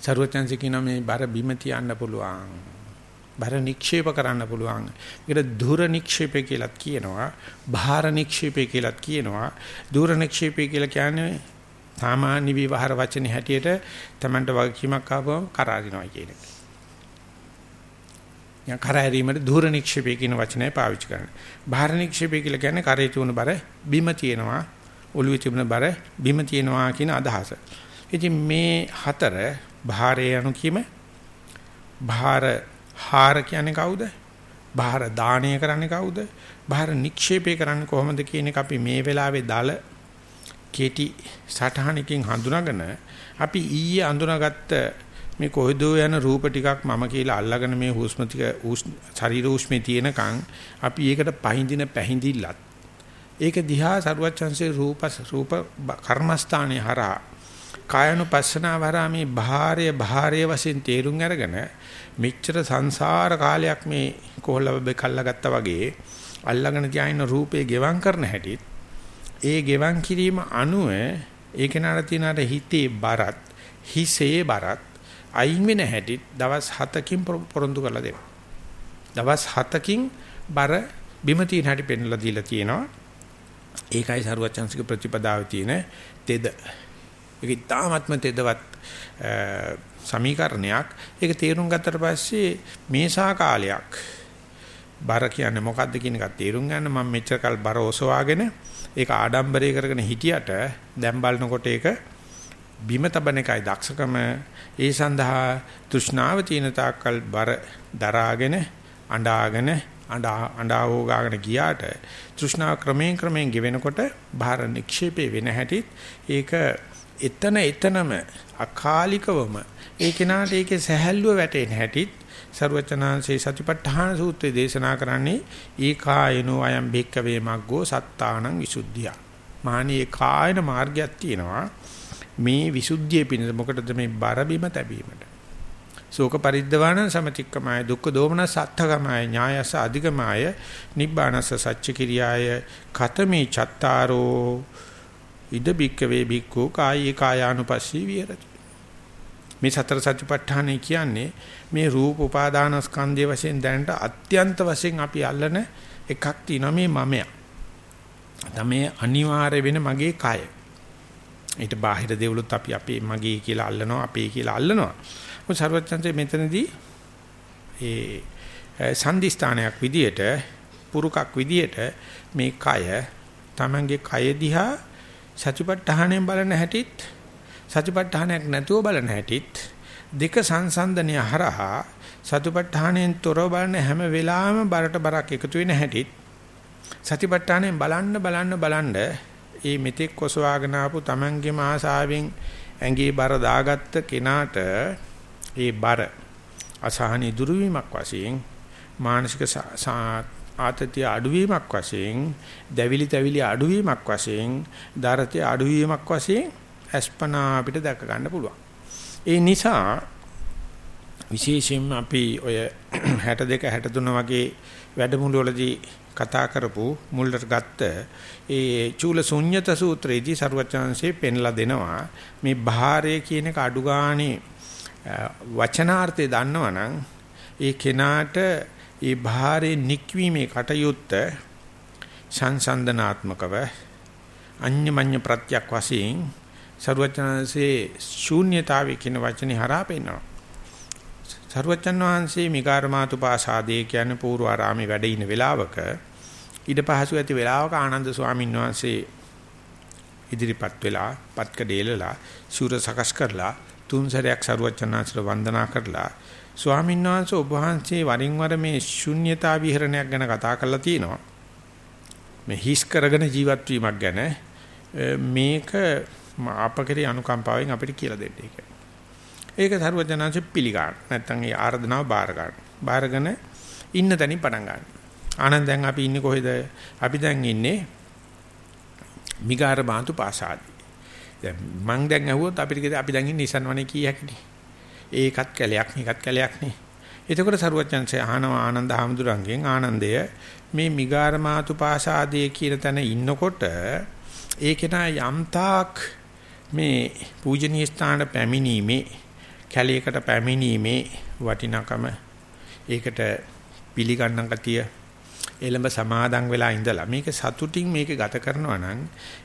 ਸਰවඥාන්සේ කියනවා මේ බර බිම තියන්න පුළුවන්. බර නික්ෂේප කරන්න පුළුවන්. ඒකට දුර නික්ෂේපය කියලාත් කියනවා. භාර නික්ෂේපය කියලාත් කියනවා. දුර නික්ෂේපය කියලා කියන්නේ සාමාන්‍ය විවහාර වචනේ හැටියට Tamanට වගකීමක් ආවම කරාරිනවා කියන එක. යම් කරාරීමට දුර නික්ෂේපය කියන වචනය පාවිච්චි කරනවා. භාර නික්ෂේපය කියලා කියන්නේ කරේ තුන බර බිම තියෙනවා. ඔළුවේ තිබුණ බර බිම තියෙනවා කියන අදහස. ඉතින් මේ හතර භාරය anu කීම භාර හාර කියන්නේ කවුද? භාර දාණය කරන්නේ කවුද? භාර නික්ෂේපය කරන්නේ කොහොමද කියන එක අපි මේ වෙලාවේ දාල කෙටි සටහනකින් හඳුනාගෙන අපි ඊයේ අඳුනාගත්ත මේ කොහෙදෝ යන රූප ටිකක් මම කියලා අල්ලගෙන මේ හුස්ම ටික ශරීර උස්මේ තියෙනකන් අපි ඒකට පහඳින පැහිඳිල්ලත් ඒක දිහා සරුවච්චන්සේ රූප රූප කර්මස්ථානේ හරහා කායනුපස්සනාව හරහා මේ භාරය භාරය වශයෙන් තේරුම් අරගෙන මෙච්චර සංසාර කාලයක් මේ කොහොල්ලබ්බේ කල්ලාගත්තා වගේ අල්ලගෙන තියාගෙන රූපේ ගෙවම් කරන හැටිත් ඒ ගෙවම් කිරීම අනුව ඒක නඩ තියන අර හිතේ බරත් හිසේ බරත් අයින් වෙන හැටිත් දවස් 7කින් පොරොන්දු කරලා දෙනවා. දවස් 7කින් බර බිම තියෙන හැටි පෙන්ලා දීලා තියෙනවා. ඒකයි සරුවචන්සික ප්‍රතිපදාවේ තියෙන තෙද ඒක ඉතාමත්ම තෙදවත් සමීකරණයක්. ඒක තේරුම් ගත්තට පස්සේ මේසා කාලයක් බර කියන්නේ මොකද්ද කියන එක තේරුම් ගන්න මම මෙච්චර කල් බර ඔසවාගෙන ඒක ආඩම්බරය කරගෙන හිටියට දැන් බලනකොට ඒක බිම තබන එකයි දක්ෂකම ඒ සඳහා තෘෂ්ණාව තියෙන තාක්කල් බර දරාගෙන අඬාගෙන අඬා අඬා හොගාගෙන ගියාට තෘෂ්ණාව ක්‍රමයෙන් ක්‍රමයෙන් ගෙවෙනකොට භාර නික්ෂේපේ වෙන හැටිත් ඒක එතන එතනම අකාලිකවම ඒ කෙනාට ඒකේ සැහැල්ලුව වැටෙන හැටිත් ਸਰවචනාංශේ සතිපට්ඨාන සූත්‍රයේ දේශනා කරන්නේ ඒකායනෝ අයම් භික්කවේ මග්ගෝ සත්තානං විසුද්ධිය. මහණී ඒකායන මාර්ගයක් තියෙනවා මේ විසුද්ධිය පිණිස මොකටද මේ බර බිම තැබීමට. ශෝක පරිද්දවාන සමතික්කමය දුක්ඛ දෝමන සත්‍ථකමය ඥායස අධිකමය නිබ්බානස සච්ච කිරියාය කතමේ චත්තාරෝ ඉද බික්කවේ බික්කෝ කායේ කායානුපස්සී විහෙරති මේ සතර සතිපට්ඨානය කියන්නේ මේ රූප උපාදානස්කන්ධය වශයෙන් දැනට අත්‍යන්ත වශයෙන් අපි අල්ලන එකක් තියෙනවා මේ මමයා. තමයි අනිවාර්ය වෙන මගේ කය. ඊට බාහිර දේවලුත් අපි අපේ මගේ කියලා අල්ලනවා අපේ කියලා අල්ලනවා. මොකද සර්වඥන්සේ මෙතනදී ඒ සම්දිස්ථානයක් විදියට පුරුකක් විදියට මේ කය තමන්ගේ කය දිහා සතිපට්ඨානයෙන් බලන හැටිත් සතිපට්ඨානයක් නැතුව බලන හැටිත් දෙක සංසන්දනය හරහා සතිපට්ඨානයෙන් තොරව බලන හැම වෙලාවෙම බරට බරක් එකතු වෙන හැටිත් සතිපට්ඨානයෙන් බලන්න බලන්න බලන්න ඒ මෙතෙක් කොසවාගෙන ආපු Tamangeම ආසාවෙන් ඇඟේ බර දාගත්ත කෙනාට ඒ බර අසහනී දුර්විමක් වශයෙන් මානසික ආතතිය අඩුවීමක් වශයෙන් දැවිලි තැවිලි අඩුවීමක් වශයෙන් දරතේ අඩුවීමක් වශයෙන් අස්පනා අපිට දැක ගන්න පුළුවන්. ඒ නිසා විශේෂයෙන්ම අපි ඔය 62 63 වගේ වැඩමුළු වලදී කතා කරපු මුල්ලට ගත්ත ඒ චූල ශුන්්‍යත සූත්‍රයේදී ਸਰවචනංශේ පෙන්ලා දෙනවා මේ භාරය කියන එක අඩු ගානේ වචනාර්ථය දන්නවනම් ඒ කෙනාට ඒ භාරේ නික්වීමේ කටයුත්ත සංසන්දනාත්මකව අඤ්ඤමඤ්ඤ ප්‍රත්‍යක් වශයෙන් සරුවචනanse ශූන්‍යතාවය කියන වචනේ හරහා පෙන්නනවා. සරුවචන් වහන්සේ මිගාරමාතු පාසාදේ කියන්නේ පූර්ව ආරාමේ වැඩ ඉන වෙලාවක ඊට පහසු ඇති වෙලාවක ආනන්ද ස්වාමීන් වහන්සේ ඉදිරිපත් වෙලා පත්ක දෙලලා සිවුර සකස් කරලා තුන් සැරයක් සරුවචනාංශට වන්දනා කරලා ස්වාමීන් වහන්සේ ඔබ වහන්සේ වරින් වර මේ ශුන්්‍යතා විහරණයක් ගැන කතා කරලා තිනවා මේ හිස් කරගෙන ජීවත් වීමක් ගැන මේක අපකරේ අනුකම්පාවෙන් අපිට කියලා දෙන්න ඒක. ඒක ਸਰවචනාංශ පිළිගන්න. නැත්තම් ඒ ආර්දනාව බාර ගන්න. බාරගෙන ඉන්න තැනින් පටන් ගන්න. ආනන්ද දැන් අපි ඉන්නේ කොහෙද? අපි දැන් ඉන්නේ මිගාර බාන්තු පාසාදී. දැන් මං දැන් ඇහුවොත් අපිට අපි දැන් ඉන්නේ ඉසන් වනේ කීයක්ද? ඒකත් කැලයක් මේකත් කැලයක් නේ. එතකොට සරුවචන්සේ අහනවා ආනන්ද හැමදුරංගෙන් ආනන්දය මේ මිගාර මාතු පාසාදී කියන තැන ඉන්නකොට ඒකේන යම්තාක් මේ පූජනීය ස්ථාන පැමිණීමේ කැලයකට පැමිණීමේ වටිනාකම ඒකට පිළිගන්න කතිය එළඹ සමාදන් වෙලා ඉඳලා මේක සතුටින් මේක ගත කරනවා නම්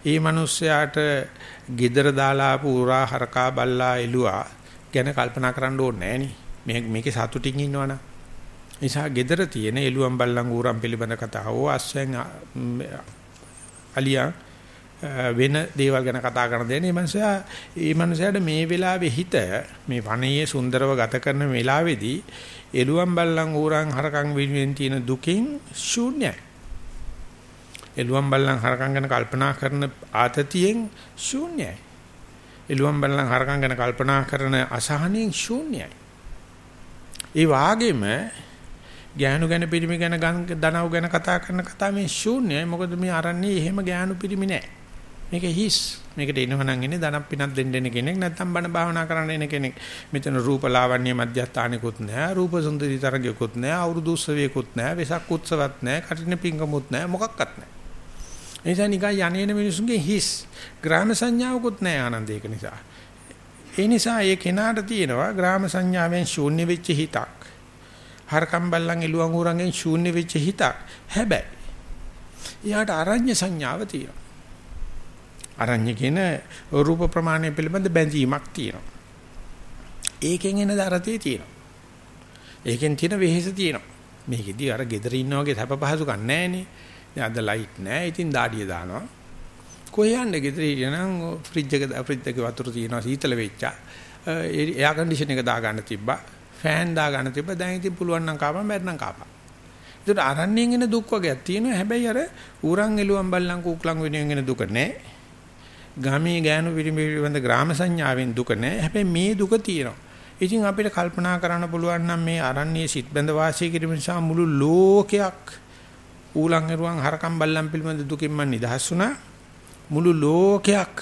ඒ මිනිස්යාට gedara දාලා ආපු උරා හරකා බල්ලා එළුවා ගැන කල්පනා කරන්න ඕනේ නෑනේ මේකේ සතුටින් ඉන්නවනම් නිසා gedara තියෙන එළුවන් බල්ලන් ඌරන් පිළිබඳ කතා හෝ අස්වැන් අලියා වෙන දේවල් ගැන කතා කරන දෙන්නේ මේ මනුස්සයා මේ මනුස්සයාට මේ වෙලාවේ හිත මේ වනයේ සුන්දරව ගත කරන වෙලාවේදී එළුවන් බල්ලන් ඌරන් හරකන් වෙනුවෙන් තියෙන දුකින් ශූන්‍යයි. එළුවන් බල්ලන් හරකන් ගැන කල්පනා කරන ආතතියෙන් ශූන්‍යයි. එළුවන් බල්ලන් හරකන් ගැන කල්පනා කරන අසහනෙන් ශූන්‍යයි. ඒ වාගේම ගෑනු ගැන පිරිමි ගැන දනව් ගැන කතා කරන කතා මේ ශූන්‍යයි. මොකද මේ අරන්නේ එහෙම ගෑනු පිරිමි නෑ. මේක හිස්. මේකට එනවනම් ඉන්නේ ධනක් පිනක් දෙන්න එන කෙනෙක් නැත්නම් බණ භාවනා කරන්න එන කෙනෙක්. මෙතන රූප ලාවන්‍ය මධ්‍යස්ථානිකුත් නැහැ, රූප සුන්දරී තරගයකුත් නැහැ, අවුරුදු උත්සවයකුත් නැහැ, වෙසක් උත්සවත් නැහැ, කටින පිංගමුත් නැහැ, මොකක්වත් නැහැ. එනිසා නිකන් යන්නේන මිනිසුන්ගේ හිස් ග්‍රාම සංඥාවකුත් නැහැ ආනන්ද ඒක නිසා. ඒ නිසා ඒ කෙනාට තියෙනවා ග්‍රාම සංඥාවෙන් ශූන්‍ය වෙච්ච හිතක්. හරකම් බල්ලන් එළුවන් ඌරන්ගෙන් ශූන්‍ය වෙච්ච හිතක්. හැබැයි එයාට අරඤ්‍ය සංඥාව තියෙනවා. අරඤ්‍ය කියන රූප ප්‍රමාණය පිළිබඳ බැඳීමක් තියෙනවා. ඒකෙන් එන දරතේ තියෙනවා. ඒකෙන් තියෙන වෙහෙස තියෙනවා. මේකෙදි අර gedare ඉන්න වගේ සැප පහසුකම් නැහැනේ. දැන් අද ලයිට් නැහැ. ඉතින් දාඩිය දානවා. කොහේ යන්නේ gedare ඉන්නනම් ෆ්‍රිජ් එක ෆ්‍රිජ් එකේ වතුර තියෙනවා සීතල වෙච්චා. එයා කන්ඩිෂන් එක දා ගන්න තිබ්බා. ෆෑන් දා ගන්න තිබ්බා. දැන් ඉතින් පුළුවන් නම් කාපම් බැරි නම් කාපම්. ඒකට අරණ්‍යයෙන් එන දුක් වගේක් තියෙනවා. හැබැයි අර ඌරන් එළුවන් බල්ලන් කුක්ලන් වෙනුවෙන් එන දුක නැහැ. ගමේ ගෑනු පිළිඹිවඳ ග්‍රාම සංඥාවෙන් දුක නැහැ. හැබැයි මේ දුක තියෙනවා. ඉතින් අපිට කල්පනා කරන්න පුළුවන් නම් මේ අරණ්‍යයේ සිත් බඳ වාසය කිරීම නිසා මුළු ලෝකයක් ඌලන් එරුවන් හරකම් බල්ලන් පිළිබඳ දුකින් මම නිදහස් වුණා. මුළු ලෝකයක්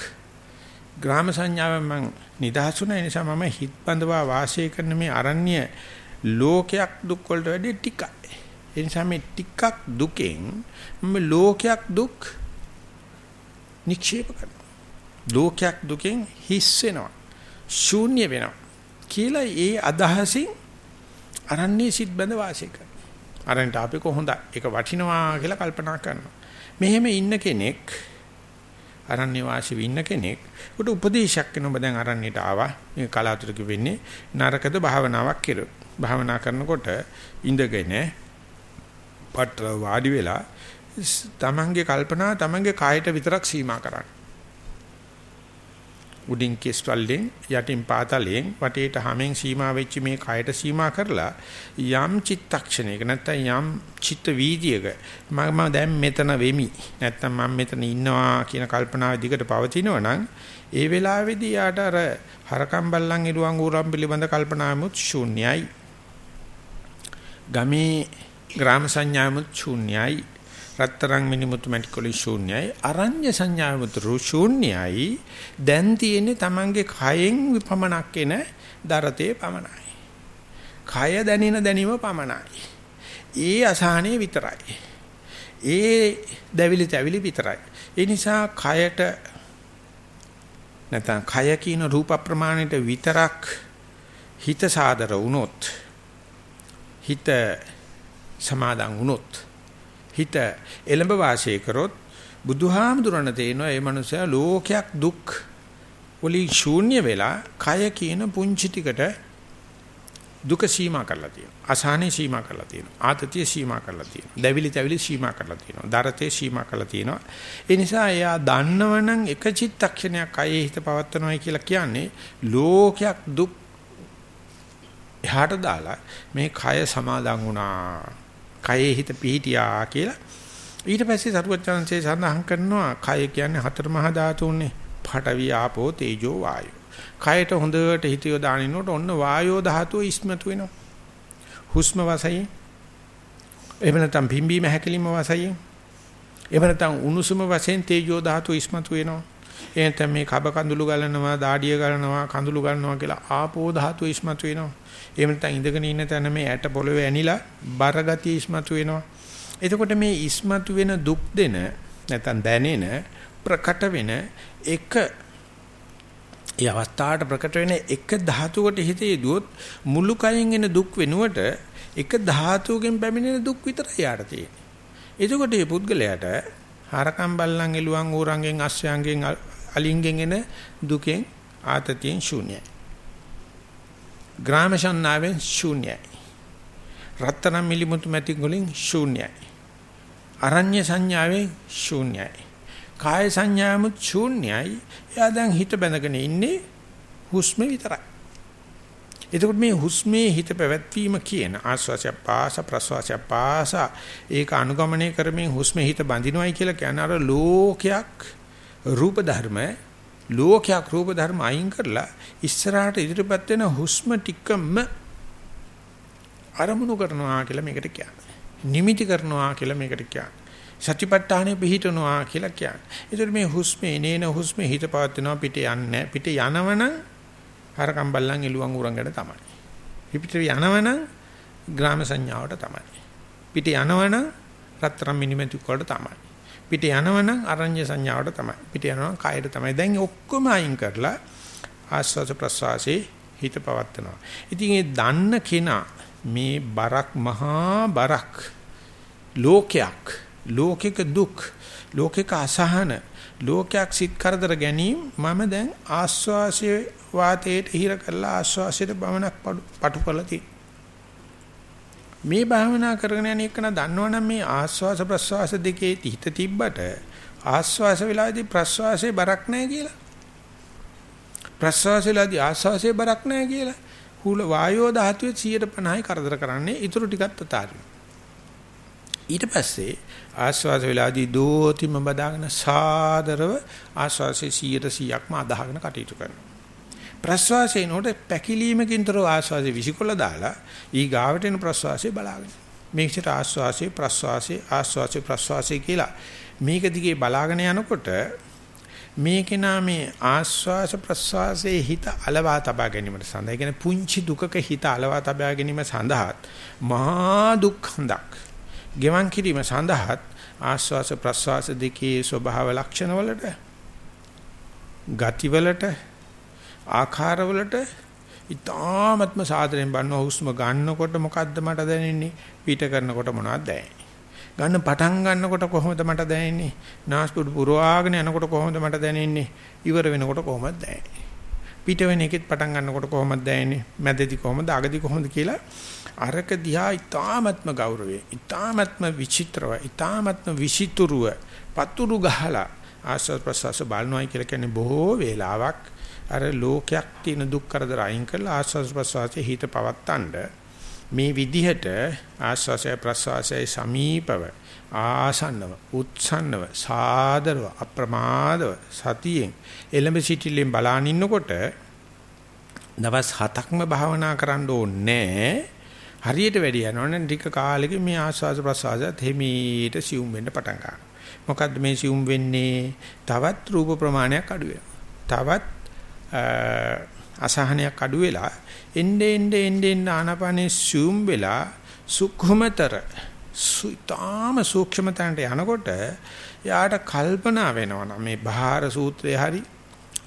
ග්‍රාම සංඥාවෙන් මම නිදහස් වුණා. ඒ නිසා මම හිත් බඳවා වාසය කරන මේ අරණ්‍ය ලෝකයක් දුක් වලට වැඩි ටිකයි. ඒ නිසා මේ ටිකක් දුකෙන් මම ලෝකයක් දුක් නික්ෂේප කරනවා. ලෝකයක් දුකෙන් හිස් වෙනවා. ශූන්‍ය වෙනවා. කියලා ඒ අදහසින් අරණ්‍ය සිත් බඳ වාසය කරනවා. අරන්ට අපි කොහොඳ ඒක වටිනවා කියලා කල්පනා කරනවා. මෙහෙම ඉන්න කෙනෙක් අරණ්‍ය වාසී ඉන්න කෙනෙක් උට උපදේශයක් වෙන ඔබ දැන් අරණ්‍යට ආවා. මේ කලාතුරක වෙන්නේ නරකද භාවනාවක් කෙරුව. භාවනා කරනකොට ඉඳගෙන පටල වාඩි වෙලා තමන්ගේ කල්පනා තමන්ගේ කායට විතරක් සීමා කරන්න. උඩින් කෙස්වලින් යටින් පාතලයෙන් වටේට හැමෙන් සීමා වෙච්ච මේ කයට සීමා කරලා යම් චිත්තක්ෂණයක නැත්නම් යම් චිත්ත වීදියේක මම දැන් මෙතන වෙමි. නැත්නම් මම මෙතන ඉන්නවා කියන කල්පනාව දිගට පවතිනවා නම් ඒ වෙලාවේදී යාට අර හරකම් බල්ලන් ඉරුවන් ඌරම් පිළිබඳ කල්පනාවමුත් ශූන්‍යයි. ගමේ ග්‍රාම සංඥාවමුත් ශූන්‍යයි. රත්තරන් මිනිමුතු මැටිකොලි ශූන්‍යයි. අරඤ්‍ය සංඥාවමුතු ශූන්‍යයි. දැන් තියෙන්නේ Tamange කයෙන් විපමනක් එන දරතේ පමණයි. කය දැනෙන දැනීම පමණයි. ඒ අසහනේ විතරයි. ඒ දැවිලි තැවිලි විතරයි. ඒ නිසා කයට නැත්නම් කය කියන රූප ප්‍රමාණයට විතරක් හිත සාදර වුණොත් හිත සමාදන් වුණොත් හිත එළඹ වාසය කරොත් බුදුහාමුදුරණ තේනවා මේ මනුස්සයා ලෝකයක් දුක් වලින් ශූන්‍ය වෙලා කය කියන පුංචි ටිකට දුක සීමා කරලා තියෙනවා. අසහනේ සීමා කරලා තියෙනවා. ආතතිය සීමා කරලා තියෙනවා. දැවිලි තැවිලි සීමා කරලා තියෙනවා. දරතේ සීමා කරලා තියෙනවා. ඒ නිසා එයා දන්නවනම් එක චිත්තක්ෂණයක් කයේ හිත පවත්වනවායි කියලා කියන්නේ ලෝකයක් දුක් එහාට දාලා මේ කය සමාදන් වුණා. කයේ හිත පිහිටියා කියලා ඊට පස්සේ සරුවචනන්සේ සඳහන් කරනවා කය කියන්නේ හතර මහා ධාතුන්නේ පඨවි ආපෝ තේජෝ වායෝ. කයට හොඳට හිත යොදානිනකොට ඔන්න වායෝ ධාතුව ඉස්මතු වෙනවා. හුස්ම වශයෙන් එහෙම නැත්නම් පිම්බීම හැකිලිම වශයෙන් එහෙම නැත්නම් උණුසුම වශයෙන් තේජෝ ධාතුව ඉස්මතු වෙනවා. එහෙනම් මේ කබ කඳුළු ගලනවා, දාඩිය ගලනවා, කඳුළු ගලනවා කියලා ආපෝ ධාතුව ඉස්මතු වෙනවා. එහෙම නැත්නම් ඉඳගෙන ඉන්න තැන මේ ඇට පොළවේ ඇනිලා බරගතිය ඉස්මතු වෙනවා. එතකොට මේ ඉස්මතු වෙන දුක් දෙන නැත්නම් දැනෙන ප්‍රකට වෙන එක ඒ අවස්ථාවට ප්‍රකට වෙන එක ධාතුවකට හිතේ දුවොත් මුළු කයෙන් එන දුක් වෙනුවට එක ධාතුවකින් පැමිණෙන දුක් විතරයි යාට තියෙන්නේ. එතකොට මේ පුද්ගලයාට හරකම් බල්ලන් එළුවන් ඌරන්ගෙන් අස්වැයන්ගෙන් අලින්ගෙන් එන දුකෙන් ආතතියෙන් ශූන්‍යයි. ග්‍රාම ශන්නාවෙන් ශූන්‍යයි. රත්තරන් මිලිමුතු මැටි වලින් ශූන්‍යයි. අරඤ්‍ය සංඥාවෙන් ශූන්‍යයි. කාය සංඥාවමුත් ශූන්‍යයි. එයා දැන් හිත බැඳගෙන ඉන්නේ හුස්ම විතරයි. එතකොට මේ හුස්මේ හිත පැවැත්වීම කියන ආස්වාසය පාස ප්‍රස්වාසය පාස ඒක අනුගමනය කරමින් හුස්මේ හිත බඳිනවයි කියලා කියන අර ලෝකයක් රූප ධර්ම ලෝකයක් රූප ධර්ම අයින් කරලා ඉස්සරහට ඉදිරිපත් වෙන හුස්ම ටිකම අරමුණු කරනවා කියලා මේකට කියන්නේ. නිමිති කරනවා කියලා මේකට කියන්නේ. සතිපට්ඨානෙ පිහිටනවා කියලා කියන්නේ. ඒතර මේ හුස්මේ නේන හුස්මේ හිත පවත්වනවා පිට යන්නේ පිට යනවනම් හරකම් බල්ලන් එළුවන් උරංගඩ තමයි. පිට යනවනම් ග්‍රාම සංඥාවට තමයි. පිට යනවනම් රත්තරන් මිනිමෙතු වලට තමයි. පිට යනවනම් අරඤ්‍ය සංඥාවට තමයි. පිට යනවනම් කායයට තමයි. දැන් ඔක්කොම අයින් කරලා ආස්වාද ප්‍රසවාසයේ හිත පවත්නවා. ඉතින් ඒ දන්න කෙනා මේ බරක් මහා බරක් ලෝකයක් ලෝකික දුක් ලෝකික අසහන ලෝකයක් සිත් කරදර ගැනීම මම දැන් ආස්වාසයේ වාතයට හිර කරලා ආස්වාසයට බවනක් පටු කළා තියෙනවා. මේ භාවනා කරගෙන යන එක න දන්නවනම් මේ ආස්වාස ප්‍රස්වාස දෙකේ හිත තිබ්බට ආස්වාස වෙලාවේදී ප්‍රස්වාසයේ බරක් නැහැ කියලා. ප්‍රස්වාස වෙලාවේදී ආස්වාසයේ බරක් නැහැ කියලා. හුල වායෝ ධාතුවේ 150යි කරදර කරන්නේ ඊටු ටිකක් අතාරිනවා. ඊට පස්සේ ආස්වාද වෙලාදී දෝතිම බදාගෙන සාදරව ආස්වාසේ 100%ක්ම අදහගෙන කටයුතු කරනවා. ප්‍රස්වාසයේ නෝට පැකිලීමකින්තරෝ ආස්වාසේ විසිකොල දාලා ඊ ගාවට එන ප්‍රස්වාසයේ බලාගෙන. මේකට ආස්වාසේ ප්‍රස්වාසේ ආස්වාසේ ප්‍රස්වාසේ කියලා මේක දිගේ බලාගෙන යනකොට මේකේ නාමේ ආස්වාස ප්‍රස්වාසයේ හිත අලවා තබා ගැනීමට සඳහා. ඒ කියන්නේ පුංචි දුකක හිත අලවා තබා ගැනීම සඳහා මහා දුක්ඛඳක්. ගෙවන් කිරීම සඳහා ආස්වාස ප්‍රස්වාස දෙකේ ස්වභාව ලක්ෂණ වලට ආකාරවලට ඉතාමත්ම සාදරයෙන් බannව හුස්ම ගන්නකොට මොකද්ද මට දැනෙන්නේ? පිට කරනකොට මොනවද දැනෙන්නේ? ගන්න පටන් ගන්නකොට කොහොමද මට දැනෙන්නේ? නාස්පුඩු පුරවාගෙන යනකොට කොහොමද මට දැනෙන්නේ? ඉවර වෙනකොට කොහොමද දැනෙන්නේ? පිට වෙන එකෙත් පටන් ගන්නකොට කොහොමද දැනෙන්නේ? මැදදී කොහොමද? අගදී කොහොමද කියලා අරක දිහා ඉතාමත්ම ගෞරවයෙන් ඉතාමත්ම විචිත්‍රව ඉතාමත්ම විචිතුරුව පතුරු ගහලා ආස්වාද ප්‍රසවාස බලනවායි කියලා කියන්නේ බොහෝ වේලාවක් අර ලෝකයක් තියෙන දුක් කරදර අයින් කරලා ආස්වාද ප්‍රසවාසයේ හිත පවත්තන්න මේ විදිහට ආස්වාසය ප්‍රස්වාසය සමීපව ආසන්නව උත්සන්නව සාදරව අප්‍රමාදව සතියෙන් එළඹ සිටිල්ලෙන් බලාන ඉන්නකොට දවස් 7ක්ම භාවනා කරන්න ඕනේ හරියට වැඩි යනවනේ ටික කාලෙක මේ ආස්වාස ප්‍රසවාසයත් හිමීට සියුම් වෙන්න පටන් ගන්නවා. මොකද්ද මේ සියුම් වෙන්නේ? තවත් රූප ප්‍රමාණයක් අඩු තවත් අසහනයක් අඩු වෙලා එnde ende ende ende ආනාපානේ සූම් වෙලා සුඛමතර සුතාම සූක්ෂමතන්ට යනකොට යාට කල්පනා වෙනවා මේ බහාර සූත්‍රය හරි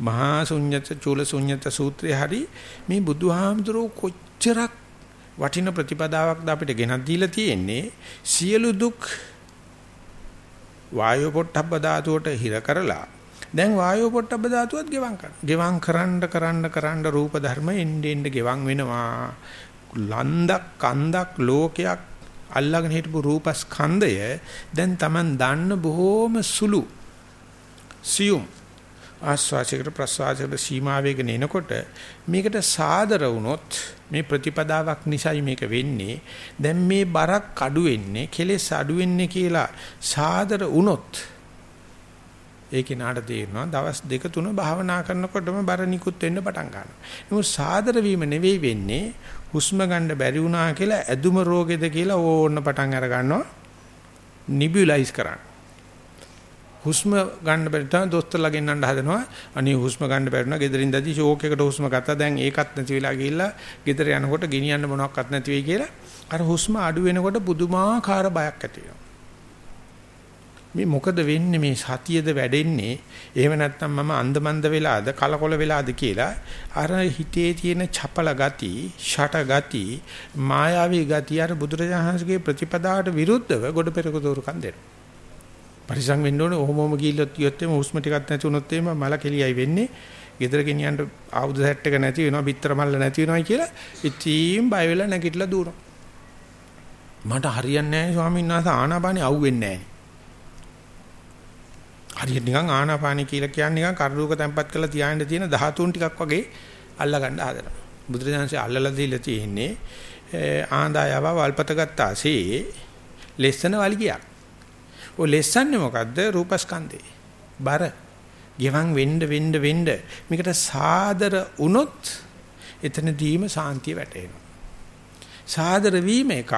මහා ශුන්්‍යත චූල ශුන්්‍යත සූත්‍රය හරි මේ බුදුහාමුදුරෝ කොච්චරක් වටින ප්‍රතිපදාවක්ද අපිට ගෙනත් දීලා තියෙන්නේ? සියලු දුක් වායෝ පොට්ටබ්බ ධාතුවට හිර කරලා දැන් වායෝ පොට්ටබ්බ ධාතුවත් ගෙවම් කරනවා. ගෙවම් කරන්න කරන්න කරන්න රූප ධර්ම එන්න එන්න ගෙවම් වෙනවා. ලන්දක් කන්දක් ලෝකයක් අල්ලාගෙන හිටපු රූපස්කන්ධය දැන් Taman දන්න බොහෝම සුළු සියුම් ආස්වාසිකට ප්‍රසවාසයට සීමා වේගන එනකොට මේකට සාදර වුණොත් මේ ප්‍රතිපදාවක් නිසයි මේක වෙන්නේ දැන් මේ බරක් අඩු වෙන්නේ කෙලෙස් අඩු වෙන්නේ කියලා සාදර වුණොත් ඒකේ නාට තේරෙනවා දවස් දෙක තුන භාවනා කරනකොටම බර නිකුත් වෙන්න පටන් ගන්නවා. නමුත් සාදර වීම නෙවෙයි වෙන්නේ හුස්ම ගන්න බැරි වුණා කියලා ඇදුම රෝගෙද කියලා ඕන්න පටන් අර ගන්නවා. නිබියුලයිස් කරන්න. හුස්ම ගන්න බැරි තමයි දොස්තරලා ගෙන්නන්න හදනවා. අනේ හුස්ම ගන්න බැරි වුණා. ගෙදරින් දැදි ෂෝක් එකට හුස්ම ගත්තා. දැන් ඒකත් නැති වෙලා ගිහිල්ලා ගෙදර යනකොට ගෙනියන්න මොනවත් නැති වෙයි කියලා අර හුස්ම අඩු වෙනකොට පුදුමාකාර බයක් ඇති වෙනවා. මේ මොකද වෙන්නේ මේ සතියද වැඩෙන්නේ? එහෙම නැත්නම් මම අන්දමන්ද වෙලාද කලකොල වෙලාද කියලා අර හිතේ තියෙන චපල ගති ෂට ගති මායාවී ගති අර බුදුරජාණන්සේගේ ප්‍රතිපදාවට විරුද්ධව ගොඩ පෙරක දෝරුකම් දෙනවා. පරිසං වෙන්න ඕනේ ඔහොමම ගිහිල්ලොත් කියොත් එimhe හුස්ම ටිකක් නැති වුණොත් එimhe මල කෙලියයි වෙන්නේ. ගෙදර ගෙනියන්න ආයුධ සෙට් එක නැති වෙනවා බිත්තර මල්ල නැති වෙනවායි කියලා ඉතින් බය වෙලා නැගිටලා දුවනවා. මට හරියන්නේ නැහැ ස්වාමීන් වහන්සේ ආනාපානිය අවුෙන්නේ නැහැ. හරියට නිකන් ආනාපානි කියලා කියන්නේ නිකන් කරඩුවක තැම්පත් කරලා තියාගෙන තියෙන ධාතුන් ටිකක් වගේ අල්ලා ගන්න හදනවා. බුදුරජාණන්සේ අල්ලලා දීලා තියෙන්නේ ආන්දායව වල්පත ගත්තාසේ ලෙස්සන වලිගයක්. ඔය ලෙස්සන්නේ මොකද්ද? රූපස්කන්ධේ. බර. ගෙවන් වෙන්න වෙන්න වෙන්න මේකට සාදර වුණොත් එතනදීම සාන්තිය වැටෙනවා. සාදර වීම එකක්.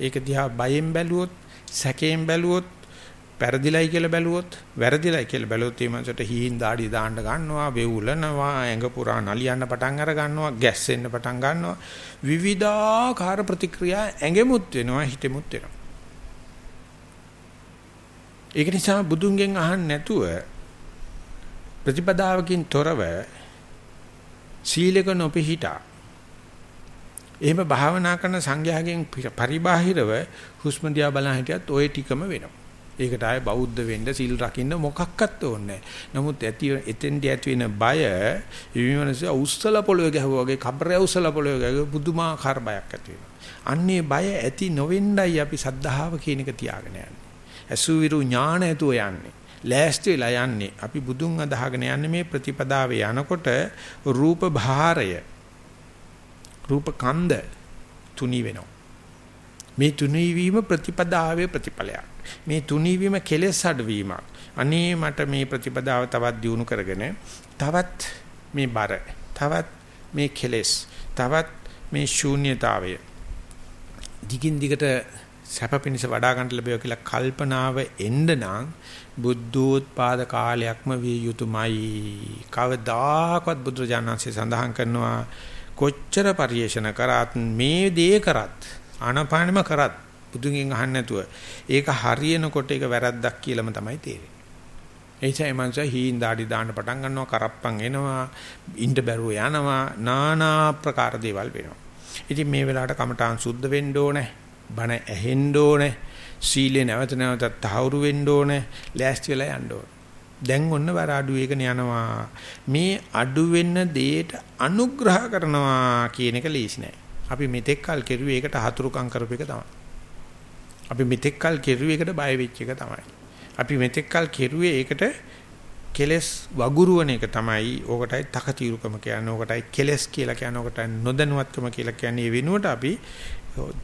ඒක දිහා බයෙන් බැලුවොත්, සැකයෙන් බැලුවොත් වැරදිලයි කියලා බැලුවොත් වැරදිලයි කියලා බැලුවොත් මේ මනසට හීන් දාඩිය දාන්න ගන්නවා වේවුලනවා ඇඟ පුරා නලියන්න පටන් අර ගන්නවා ගැස්සෙන්න පටන් ගන්නවා. විවිධාකාර ප්‍රතික්‍රියා ඇඟෙමුත් වෙනවා හිතෙමුත් වෙනවා. ඒක නිසා බුදුන්ගෙන් අහන්න නැතුව ප්‍රතිපදාවකින් තොරව සීලක නොපිහිටා එහෙම භාවනා කරන සංඝයාගෙන් පරිබාහිරව හුස්ම දිහා බලන හිටියත් ওই ටිකම වෙනවා. ඒකට ආයේ බෞද්ධ වෙන්න සිල් රකින්න මොකක්වත් ඕනේ නමුත් ඇති එතෙන්දී ඇති වෙන බය විමනස උස්සල පොළවේ ගැහුවා වගේ කබරේ උස්සල පොළවේ ගැහුවා පුදුමාකාර බයක් ඇති අන්නේ බය ඇති නොවෙන්නයි අපි සද්ධාව කියන එක තියාගෙන යන්නේ. අසුවිරු ඥාන ඇතුව යන්නේ. ලෑස්ති වෙලා යන්නේ. අපි බුදුන් අදහගෙන යන්නේ මේ ප්‍රතිපදාවේ යනකොට රූප භාරය රූප කන්ද තුනි වෙනවා. මේ තුනී වීම ප්‍රතිපදාවේ ප්‍රතිඵලයක්. මේ තුනී වීම කෙලෙස් අඩවීමක්. අනේ මට මේ ප්‍රතිපදාව තවත් දියුණු කරගෙන තවත් මේ බර තවත් මේ කෙලෙස් තවත් මේ ශූන්‍යතාවය දිගින් දිගට සැප පිණිස වඩා ගන්න ලැබෙව කියලා කල්පනාව එන්න නම් බුද්ධෝත්පාද කාලයක්ම විය යුතුයමයි. කවදාකවත් බුදුරජාණන්සේ සඳහන් කරනවා කොච්චර පරිේශන කරත් මේ දේ කරත් ආනපානෙම කරත් බුදුන්ගෙන් අහන්න නැතුව ඒක හරියනකොට ඒක වැරද්දක් කියලාම තමයි තේරෙන්නේ. එයිසයි මංස හීන් දාඩි දාන්න පටන් ගන්නවා කරප්පන් එනවා ඉන්න බැරුව යනවා নানা ප්‍රකාර දේවල් වෙනවා. ඉතින් මේ වෙලාවට කමඨාන් සුද්ධ වෙන්න ඕනේ. බණ ඇහෙන්න ඕනේ. සීලේ නැවත නැවතත් තහවුරු වෙන්න ඕනේ. ලෑස්ති වෙලා යන්න ඕනේ. දැන් ඔන්න වර අඩු වේගන යනවා. මේ අඩු වෙන්න දෙයට අනුග්‍රහ කරනවා කියන එක ලීසි නෑ. අපි මෙතෙක් කල් කෙරුවේ ඒකට හතුරුකම් කරපු එක තමයි. අපි මෙතෙක් කල් කෙරුවේ ඒකට බය වෙච්ච එක තමයි. අපි මෙතෙක් කල් කෙරුවේ ඒකට කෙලස් වගුරුවන එක තමයි ඕකටයි තකතිරුකම කියන්නේ ඕකටයි කෙලස් කියලා කියන්නේ ඕකටයි නොදැනුවත්කම කියලා කියන්නේ ඒ වෙනුවට අපි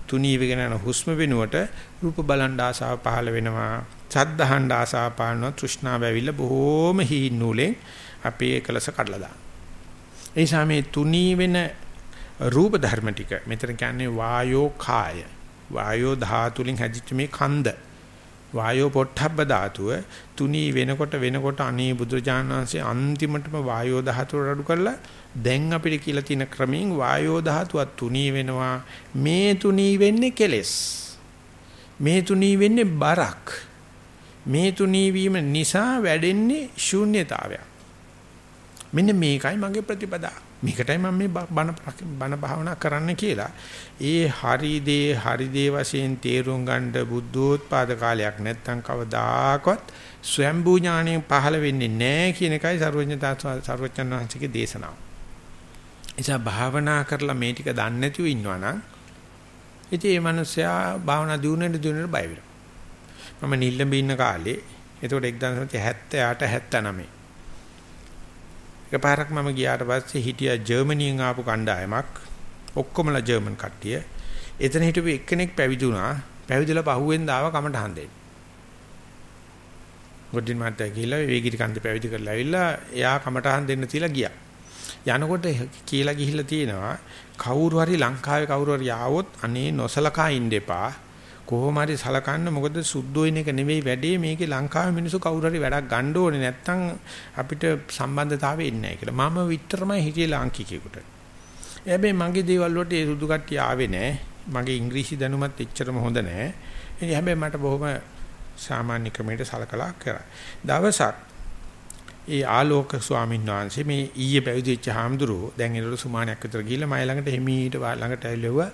තුනී වෙගෙන යන හුස්ම වෙනුවට රූප බලන් ආසාව පහළ වෙනවා සද්ධාහන් ආසාව පාන තෘෂ්ණාව ඇවිල්ලා බොහෝම හීන නූලෙන් අපේ එකලස කඩලා දාන. ඒ නිසා මේ තුනී වෙන රූප ධර්ම ටික මෙතන කියන්නේ වායෝ කාය වායෝ ධාතුලින් හැදිච්ච මේ කන්ද. වායෝ පොට්ටබ්බ ධාතුව තුනී වෙනකොට වෙනකොට අනේ බුදුරජාණන් වහන්සේ අන්තිමටම වායෝ ධාතුව රඩු කරලා දැන් අපිට කියලා තියෙන ක්‍රමයෙන් වායෝ ධාතුවත් තුනී වෙනවා. මේ තුනී වෙන්නේ කෙලෙස්. මේ තුනී වෙන්නේ බරක්. මේ තුනී වීම නිසා වැඩෙන්නේ ශූන්‍යතාවයක්. මෙන්න මේකයි මගේ ප්‍රතිපදාව මේකටයි මම මේ බණ බණ භාවනා කරන්න කියලා. ඒ හරි දේ හරි දේ වශයෙන් තේරුම් ගන්න බුද්ධෝත්පාද කාලයක් නැත්තම් කවදාකවත් ස්වයම්බූ ඥාණය පහළ වෙන්නේ නැහැ කියන එකයි සර්වඥතා සර්වඥාන් වහන්සේගේ දේශනාව. එසා භාවනා කරලා මේ ටික දන්නේ නැතුව ඉන්නවා නම් ඉතින් මේ මිනිස්සයා භාවනා දිනුනෙන්න දිනුනෙන්න බය වෙනවා. මම නිල්ලඹ ඉන්න කාලේ එතකොට 1978 79 එකපාරක් මම ගියාට පස්සේ හිටියා ජර්මනියෙන් ආපු කණ්ඩායමක් ඔක්කොමලා ජර්මන් කට්ටිය. එතන හිටපු එක්කෙනෙක් පැවිදි වුණා. පැවිදිලා පහුවෙන් දාව කමට හන්දෙන්න. ගොඩින් මාත්‍යා ගිහිල්ලා වේගිරි කන්ද පැවිදි කරලා ඇවිල්ලා එයා කමටහන් දෙන්න තියලා ගියා. යනකොට කියලා ගිහිල්ලා තියෙනවා කවුරු හරි ලංකාවේ කවුරු හරි ආවොත් අනේ නොසලකා ඉන්න එපා. කොහොම හරි සලකන්න මොකද සුද්ධෝ වෙන එක නෙවෙයි වැඩේ මේකේ ලංකාවේ මිනිස්සු කවුරු හරි වැඩක් ගන්න ඕනේ නැත්තම් අපිට සම්බන්ධතාවය එන්නේ නැහැ කියලා. මම විතරමයි හිටියේ ලාංකිකයෙකුට. හැබැයි මගේ දේවල් වලට ඒ සුදු කට්ටිය ආවේ නැහැ. මගේ ඉංග්‍රීසි දැනුමත් එච්චරම හොඳ නැහැ. ඉතින් හැබැයි මට බොහොම සාමාන්‍ය ක්‍රමයකට සලකලා කරා. දවසක් ඒ ආලෝක ස්වාමීන් වහන්සේ මේ ඊයේ පැවිදිච්ච හාමුදුරුවෝ දැන් ඒනොට සුමානයක් විතර ගිහිල්ලා මයි ළඟට හිමීට ළඟට ඇවිල්ලා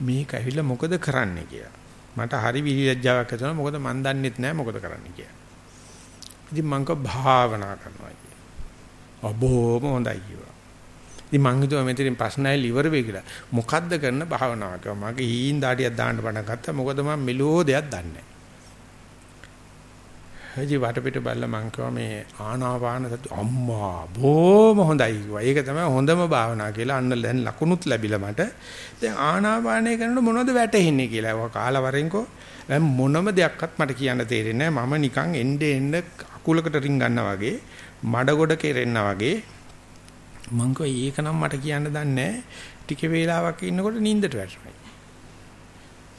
මේක ඇවිල්ලා මොකද කරන්නේ කියලා. මට හරි විහිජ්ජාවක් ඇති වෙනවා මොකද මන් දන්නෙත් නැහැ මොකද කරන්න කියලා. ඉතින් මං කව භාවනා කරනවා කියලා. අබෝම හොඳයි කිව්වා. ඉතින් මං හිතුවා මෙතනින් ප්‍රශ්නයි ඉවර වෙයි කියලා. මොකද්ද කරන භාවනාවක්? මගේ හීන් දාඩියක් දාන්න පටන් ගත්තා. මොකද මම මෙලෝ දෙයක් දන්නේ නැහැ. හජි වටපිට බැලලා මං කිව්වා මේ ආනාපාන සති අම්මා බොහොම හොඳයි කිව්වා. ඒක තමයි හොඳම භාවනා කියලා. අන්න දැන් ලකුණුත් ලැබිලා මට. දැන් ආනාපානය කරනකොට මොනවද වැටෙන්නේ කියලා. ඒක කාලවරෙන්කෝ මොනම දෙයක්වත් මට කියන්න තේරෙන්නේ නැහැ. මම නිකන් එnde එන්න අකුලකට රින් ගන්නවා වගේ, මඩ ගොඩ කෙරෙන්නා වගේ. මං කිව්වා ඒක නම් මට කියන්න දන්නේ නැහැ. ටික වේලාවක් ඉන්නකොට නිින්දට වැටෙනවා.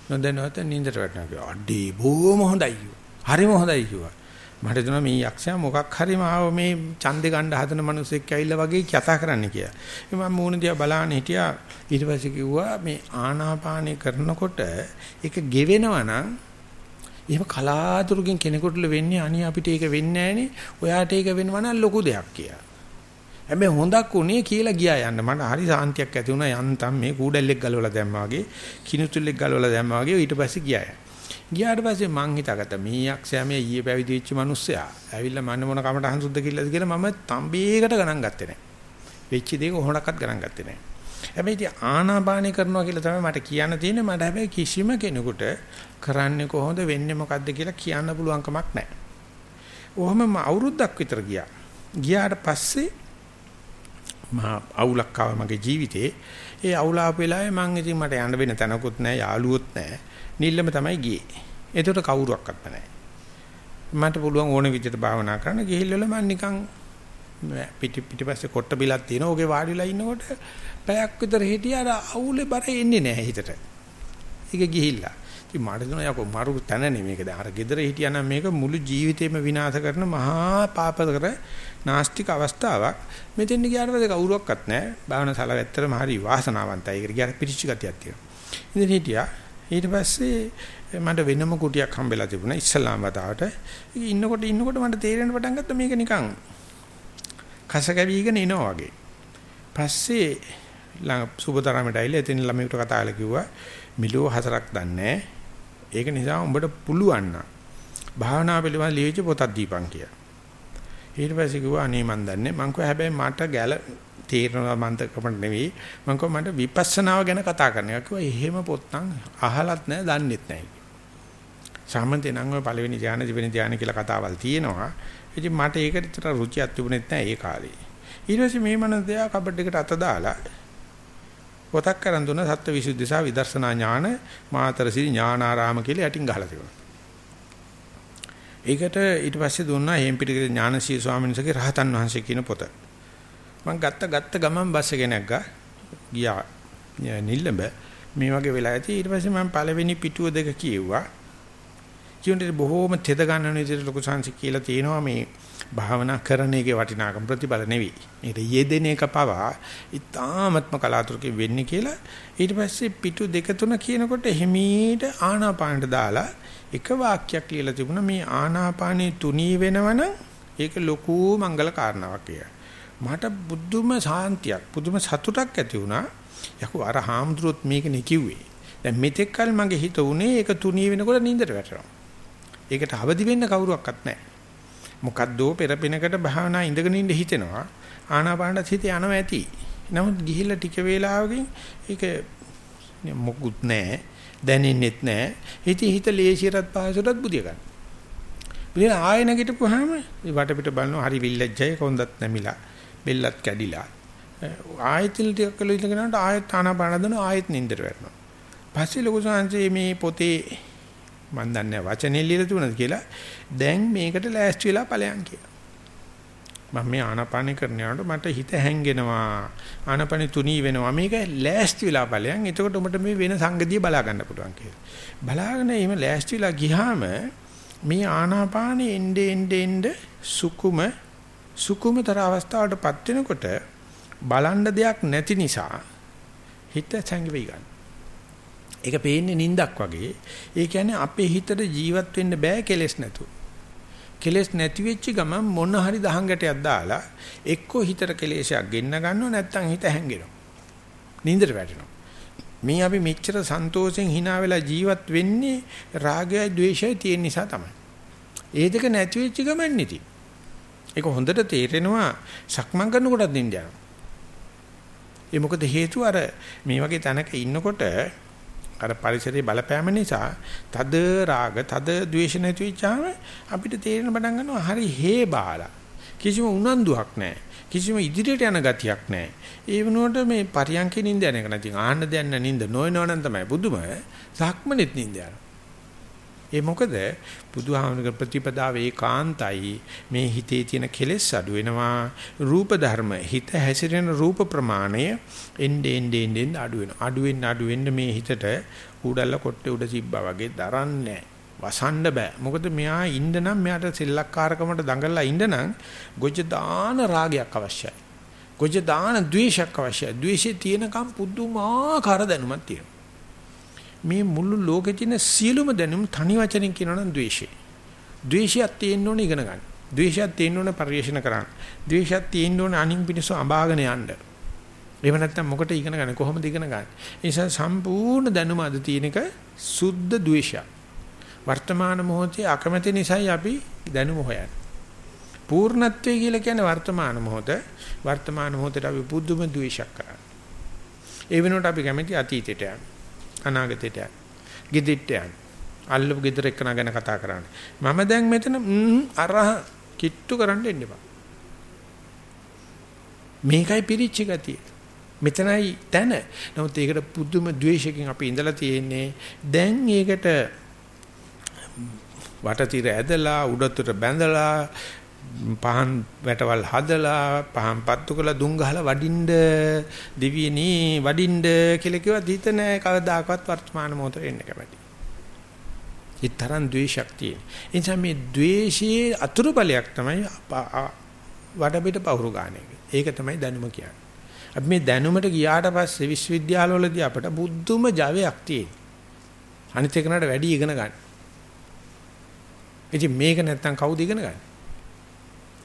නොදැනුවත් නිින්දට වැටෙනවා. අඩේ බොහොම හොඳයි. හරිම හොඳයි කිව්වා. මට දුනා මේ යක්ෂයා මොකක් හරි මාව මේ ඡන්දේ ගන්න හදන මිනිස්සෙක් ඇවිල්ලා වගේ කතා කරන්න කියලා. මම මූණ දිහා බලාගෙන හිටියා. ඊට පස්සේ කිව්වා මේ ආනාපානය කරනකොට ඒක ගෙවෙනවා නම් එහෙම කලාතුරකින් කෙනෙකුට වෙන්නේ අනිය අපිට ඒක වෙන්නේ නැහනේ. ඔයාට ඒක වෙනවා නම් ලොකු දෙයක් කියලා. හැබැයි හොඳක් උනේ කියලා ගියා යන්න. මට හරි සාන්තියක් ඇති වුණා යන්තම් මේ කූඩැල්ලෙක් ගලවලා දැම්මා වගේ, කිනුතුල්ලෙක් ගලවලා දැම්මා වගේ ඊට පස්සේ ගියා. ගියාට පස්සේ මං හිතාගත්තා මේ යක්ෂයා මේ ඊයේ පැවිදි වෙච්ච මිනිස්සයා. ඇවිල්ලා මන්න මොන කමට අහංසුද්ද කිල්ලද කියලා මම තඹේකට ගණන් ගත්තේ නැහැ. වෙච්ච දේ කොහොමඩක්වත් ගණන් ගත්තේ නැහැ. හැබැයි ඉතින් ආනාපානය කරනවා කියලා තමයි මට කියන්න තියෙන්නේ. මට හැබැයි කිසිම කෙනෙකුට කරන්නේ කොහොමද වෙන්නේ මොකද්ද කියලා කියන්න පුළුවන් කමක් නැහැ. ඔහොම අවුරුද්දක් විතර ගියා. ගියාට පස්සේ මහා අවුලක් ආවා මගේ ජීවිතේ. ඒ අවුල ආපු වෙලාවේ මං ඉතින් මට යන්න වෙන තැනකුත් නැහැ, යාළුවොත් නැහැ. නිල්ලම තමයි ගියේ. ඒකට කවුරුවක්වත් නැහැ. මට පුළුවන් ඕන විදිහට භාවනා කරන්න ගිහිල්ලා මම නිකන් පිටි පිටිපස්සේ කොට්ට බිලක් තියෙනවා. ඕකේ වාඩිලා ඉන්නකොට පැයක් විතර හිටියා අර අවුලේ බර එන්නේ නැහැ හිතට. ඒක ගිහිල්ලා. ඉතින් මට දුන යකෝ මරු තැන නෙමේක. දැන් අර gedara හිටියානම් මේක මුළු ජීවිතේම විනාශ කරන මහා පාපකර නාස්තික අවස්ථාවක්. මෙතෙන් ගියාට පස්සේ කවුරුවක්වත් නැහැ. භාවනා ශාලාව ඇත්තටම හරි වාසනාවන්තයි. ඒකට ගියාට පිරිච්ච ගතියක් තියෙනවා. ඉතින් හිටියා. ඊට පස්සේ මට වෙනම කුටියක් හම්බෙලා තිබුණා ඉස්ලාම් වතාවට. ඉන්නකොට ඉන්නකොට මට තේරෙන්න පටන් ගත්තා මේක නිකන් කස කැවිගෙන එනවා වගේ. පස්සේ සුබතරමට ඇවිල්ලා එතන ළමයිට කතා කරලා කිව්වා මිලෝ හතරක් දන්නේ ඒක නිසා උඹට පුළුවන් නම් භාවනා පිළිබඳ ලියවිච්ච පොතක් දීපන් කියලා. ඊට පස්සේ කිව්වා අනේ මන් දන්නේ මං කිව්වා හැබැයි මට ගැල තේරෙනවා මන්තකමට නෙවෙයි මං කිව්වා මට විපස්සනාව ගැන කතා කරන්න. ඒක කිව්වා එහෙම පොත් නම් අහලත් නැහැ දන්නෙත් නැහැ. සාමන්තේ නම් ඔය පළවෙනි ධානය දෙවෙනි ධානය කියලා කතාවල් තියෙනවා. ඉතින් මට ඒකට විතර රුචියක් තිබුණෙත් නැහැ ඒ කාලේ. ඊට පස්සේ මේ මනසයා කබඩ් එකට අත දාලා පොතක් කරන් දුන්න සත්‍ය විසුද්ධි සහ විදර්ශනා ඥාන මාතරසිරි ඥානාරාම කියලා යටින් ගහලා තිබුණා. ඒකට ඊට පස්සේ දුන්නා හේම්පිටිගේ ඥානසී ස්වාමීන් වහන්සේගේ රහතන් වහන්සේ කියන පොත. මම ගත්ත ගත්ත ගමන් බස් එකේ නැග්ගා. ගියා නිල්ලඹ මේ වගේ වෙලා ඇති ඊට පස්සේ මම පළවෙනි පිටුව දෙක කියෙව්වා. කියුන්ට බොහෝම තෙද ගන්න විදිහට ලොකු සංසි කියලා තියෙනවා මේ භාවනා කරන එකේ වටිනාකම ප්‍රතිඵල නෙවෙයි. මේක යෙදෙන එක පවා ඉතාමත්ම කලාතුරකින් වෙන්නේ කියලා ඊට පස්සේ පිටු දෙක තුන කියනකොට හිමීට ආනාපානට දාලා එක වාක්‍යයක් කියලා තිබුණා මේ ආනාපානේ තුනී වෙනවනම් ඒක ලොකු මංගල කාරණාවක් කියලා. මට බුදුම සාන්තියක් පුදුම සතුටක් ඇති වුණා. යකෝ අර හාමුදුරුවොත් මේකනේ කිව්වේ. දැන් මෙතෙක් කල මගේ හිත උනේ ඒක තුනී වෙනකොට නින්දට වැටෙනවා. ඒකට අවදි වෙන්න කවුරුවක්වත් නැහැ. මොකද්දෝ පෙරපිනකට භාවනා ඉඳගෙන ඉඳ හිතෙනවා. ආනාපානට හිත යනවා ඇති. නමුත් ගිහිල්ලා ටික වේලාවකින් ඒක මොකුත් නැහැ. දැනෙන්නෙත් නැහැ. හිත හිත ලේසියටත් පහසුටත් බුදිය ගන්න. බුදින ආයෙ නැගිටපුවාම වටපිට බලනවා හරි විල්ලජ්ජය කොන්දත් නැමිලා. බෙල්ලත් කැඩිලා. ආයෙත් ටිකක් කළා ඉඳගෙනට ආයෙත් ආනාපාන දන ආයෙත් නින්දට වැටෙනවා. පස්සේ ලොකු සංහසේ මේ පොතේ මම දන්නේ වචනේ ලියලා තුනද කියලා දැන් මේකට ලෑස්ති වෙලා ඵලයන් කියලා. මම මේ ආනාපාන කරනකොට මට හිත හැංගෙනවා ආනාපානි තුනී වෙනවා මේක ලෑස්ති වෙලා ඵලයන් එතකොට උඹට මේ වෙන සංගතිය බලා ගන්න පුළුවන් කියලා. බලාගෙන එහෙම ලෑස්ති වෙලා ගියාම මේ ආනාපානෙ එnde ende ende සුකුම සුකුමතර අවස්ථාවටපත් වෙනකොට බලන්න දෙයක් නැති නිසා හිත සංගවි ගන්න. ඒක පේන්නේ නින්දක් වගේ. ඒ කියන්නේ අපේ හිතට ජීවත් වෙන්න බෑ කෙලෙස් නැතුව. කෙලෙස් නැති වෙච්ච ගමන් මොන හරි දහංගටයක් දාලා එක්කෝ හිතට කෙලෙසයක් ගෙන්න ගන්නව නැත්නම් හිත හැංගෙනවා. නින්දට වැටෙනවා. මේ අපි මෙච්චර සන්තෝෂෙන් hina වෙලා ජීවත් වෙන්නේ රාගයයි ద్వේෂයයි තියෙන නිසා තමයි. ඒ දෙක නැති වෙච්ච ගමන් නිති. ඒක හොඳට තේරෙනවා සක්මන් කරනකොටත් නින්ද යනවා. ඒ මොකද හේතුව අර මේ වගේ තැනක ඉන්නකොට අර පරිසරයේ බලපෑම නිසා තද රාග තද ද්වේෂ නැති වෙච්චාම අපිට තේරෙන පටන් ගන්නවා හරි හේ බාලා. කිසිම උනන්දුවක් නැහැ. කිසිම ඉදිරියට යන ගතියක් නැහැ. ඒ වෙනුවට මේ පරියන්කේ නිින්ද යන එක නැති ආන්න දැන්න නිින්ද නොයනවනම් තමයි බුදුම සක්මනෙත් නිින්ද යනවා. ඒ මොකද? බුදුහාමුදුර ප්‍රතිපදාව ඒකාන්තයි. මේ හිතේ තියෙන කෙලෙස් අඩු වෙනවා. රූප ධර්ම හිත හැසිරෙන රූප ප්‍රමාණය එnde ende ende අඩු වෙනවා. අඩු වෙන්න අඩු වෙන්න මේ හිතට කුඩල්ල කොට්ටේ උඩ සිබ්බා වගේ දරන්නේ වසන්න බෑ. මොකද මෙයා ඉන්න නම් මෙයාට සෙල්ලක්කාරකමට දඟලලා ඉන්න නම් ගොජ දාන රාගයක් අවශ්‍යයි. ගොජ දාන ද්වේෂයක් අවශ්‍යයි. ද්වේෂේ තියෙනකම් පුදුමාකාර දැනුමක් තියෙනවා. මේ මුළු ලෝකේ තියෙන සියලුම දැනුම් තනි වචනෙන් කියනවා නම් ද්වේෂය. ද්වේෂයක් තියෙන්න ඕනේ ඉගෙන ගන්න. ද්වේෂයක් තියෙන්න ඕනේ පරිශන කරන්න. ද්වේෂයක් තියෙන්න ඕනේ අනින් පිණිස අඹාගෙන යන්න. එහෙම නැත්නම් මොකට ඉගෙන ගන්න කොහොමද ඉගෙන ගන්න? ඒ නිසා සම්පූර්ණ දැනුම අද තියෙන එක සුද්ධ ද්වේෂයක්. වර්තමාන මොහොතේ අකමැති නිසායි අපි දැනුම හොයන්නේ. පූර්ණත්වයේ කියලා කියන්නේ වර්තමාන මොහොත. වර්තමාන මොහොතේ අපි පුදුම ද්වේෂයක් කරන්නේ. ඒ වෙනුවට අපි කැමති අතීතයට යන්න. අනාගතයට යන්න. ගෙදිට යන්න. අල්ලපු ගෙදර එක්කන ගැන කතා කරන්නේ. මම දැන් මෙතන අරහ කිට්ටු කරන්න එන්න එපා. මේකයි පිරිච්ච ගතිය. මෙතනයි තැන. නමුත් ඒකට පුදුම ද්වේෂකින් අපි ඉඳලා තියෙන්නේ. දැන් ඒකට වටතිර ඇදලා උඩතට බැඳලා පහන් වැටවල් හදලා පහන් පත්තු කරලා දුම් ගහලා වඩින්න දිවියනි වඩින්න කියලා කිව්වත් හිත නෑ කවදාකවත් වර්තමාන මොහොතේ එන්න කැමති. ඒ තරම් ද්වේෂයක් තියෙන. ඒ නිසා මේ ද්වේෂයේ අතුරු බලයක් තමයි වඩ පිට පවුරු ගන්න එක. ඒක තමයි දැනුම කියන්නේ. අපි මේ දැනුමට ගියාට පස්සේ විශ්වවිද්‍යාලවලදී අපට බුද්ධුම ජවයක් තියෙන. අනිත් එකනට වැඩි ඉගෙන ගන්න. ඉතින් මේක නැත්තම් කවුද ඉගෙන ගන්නේ?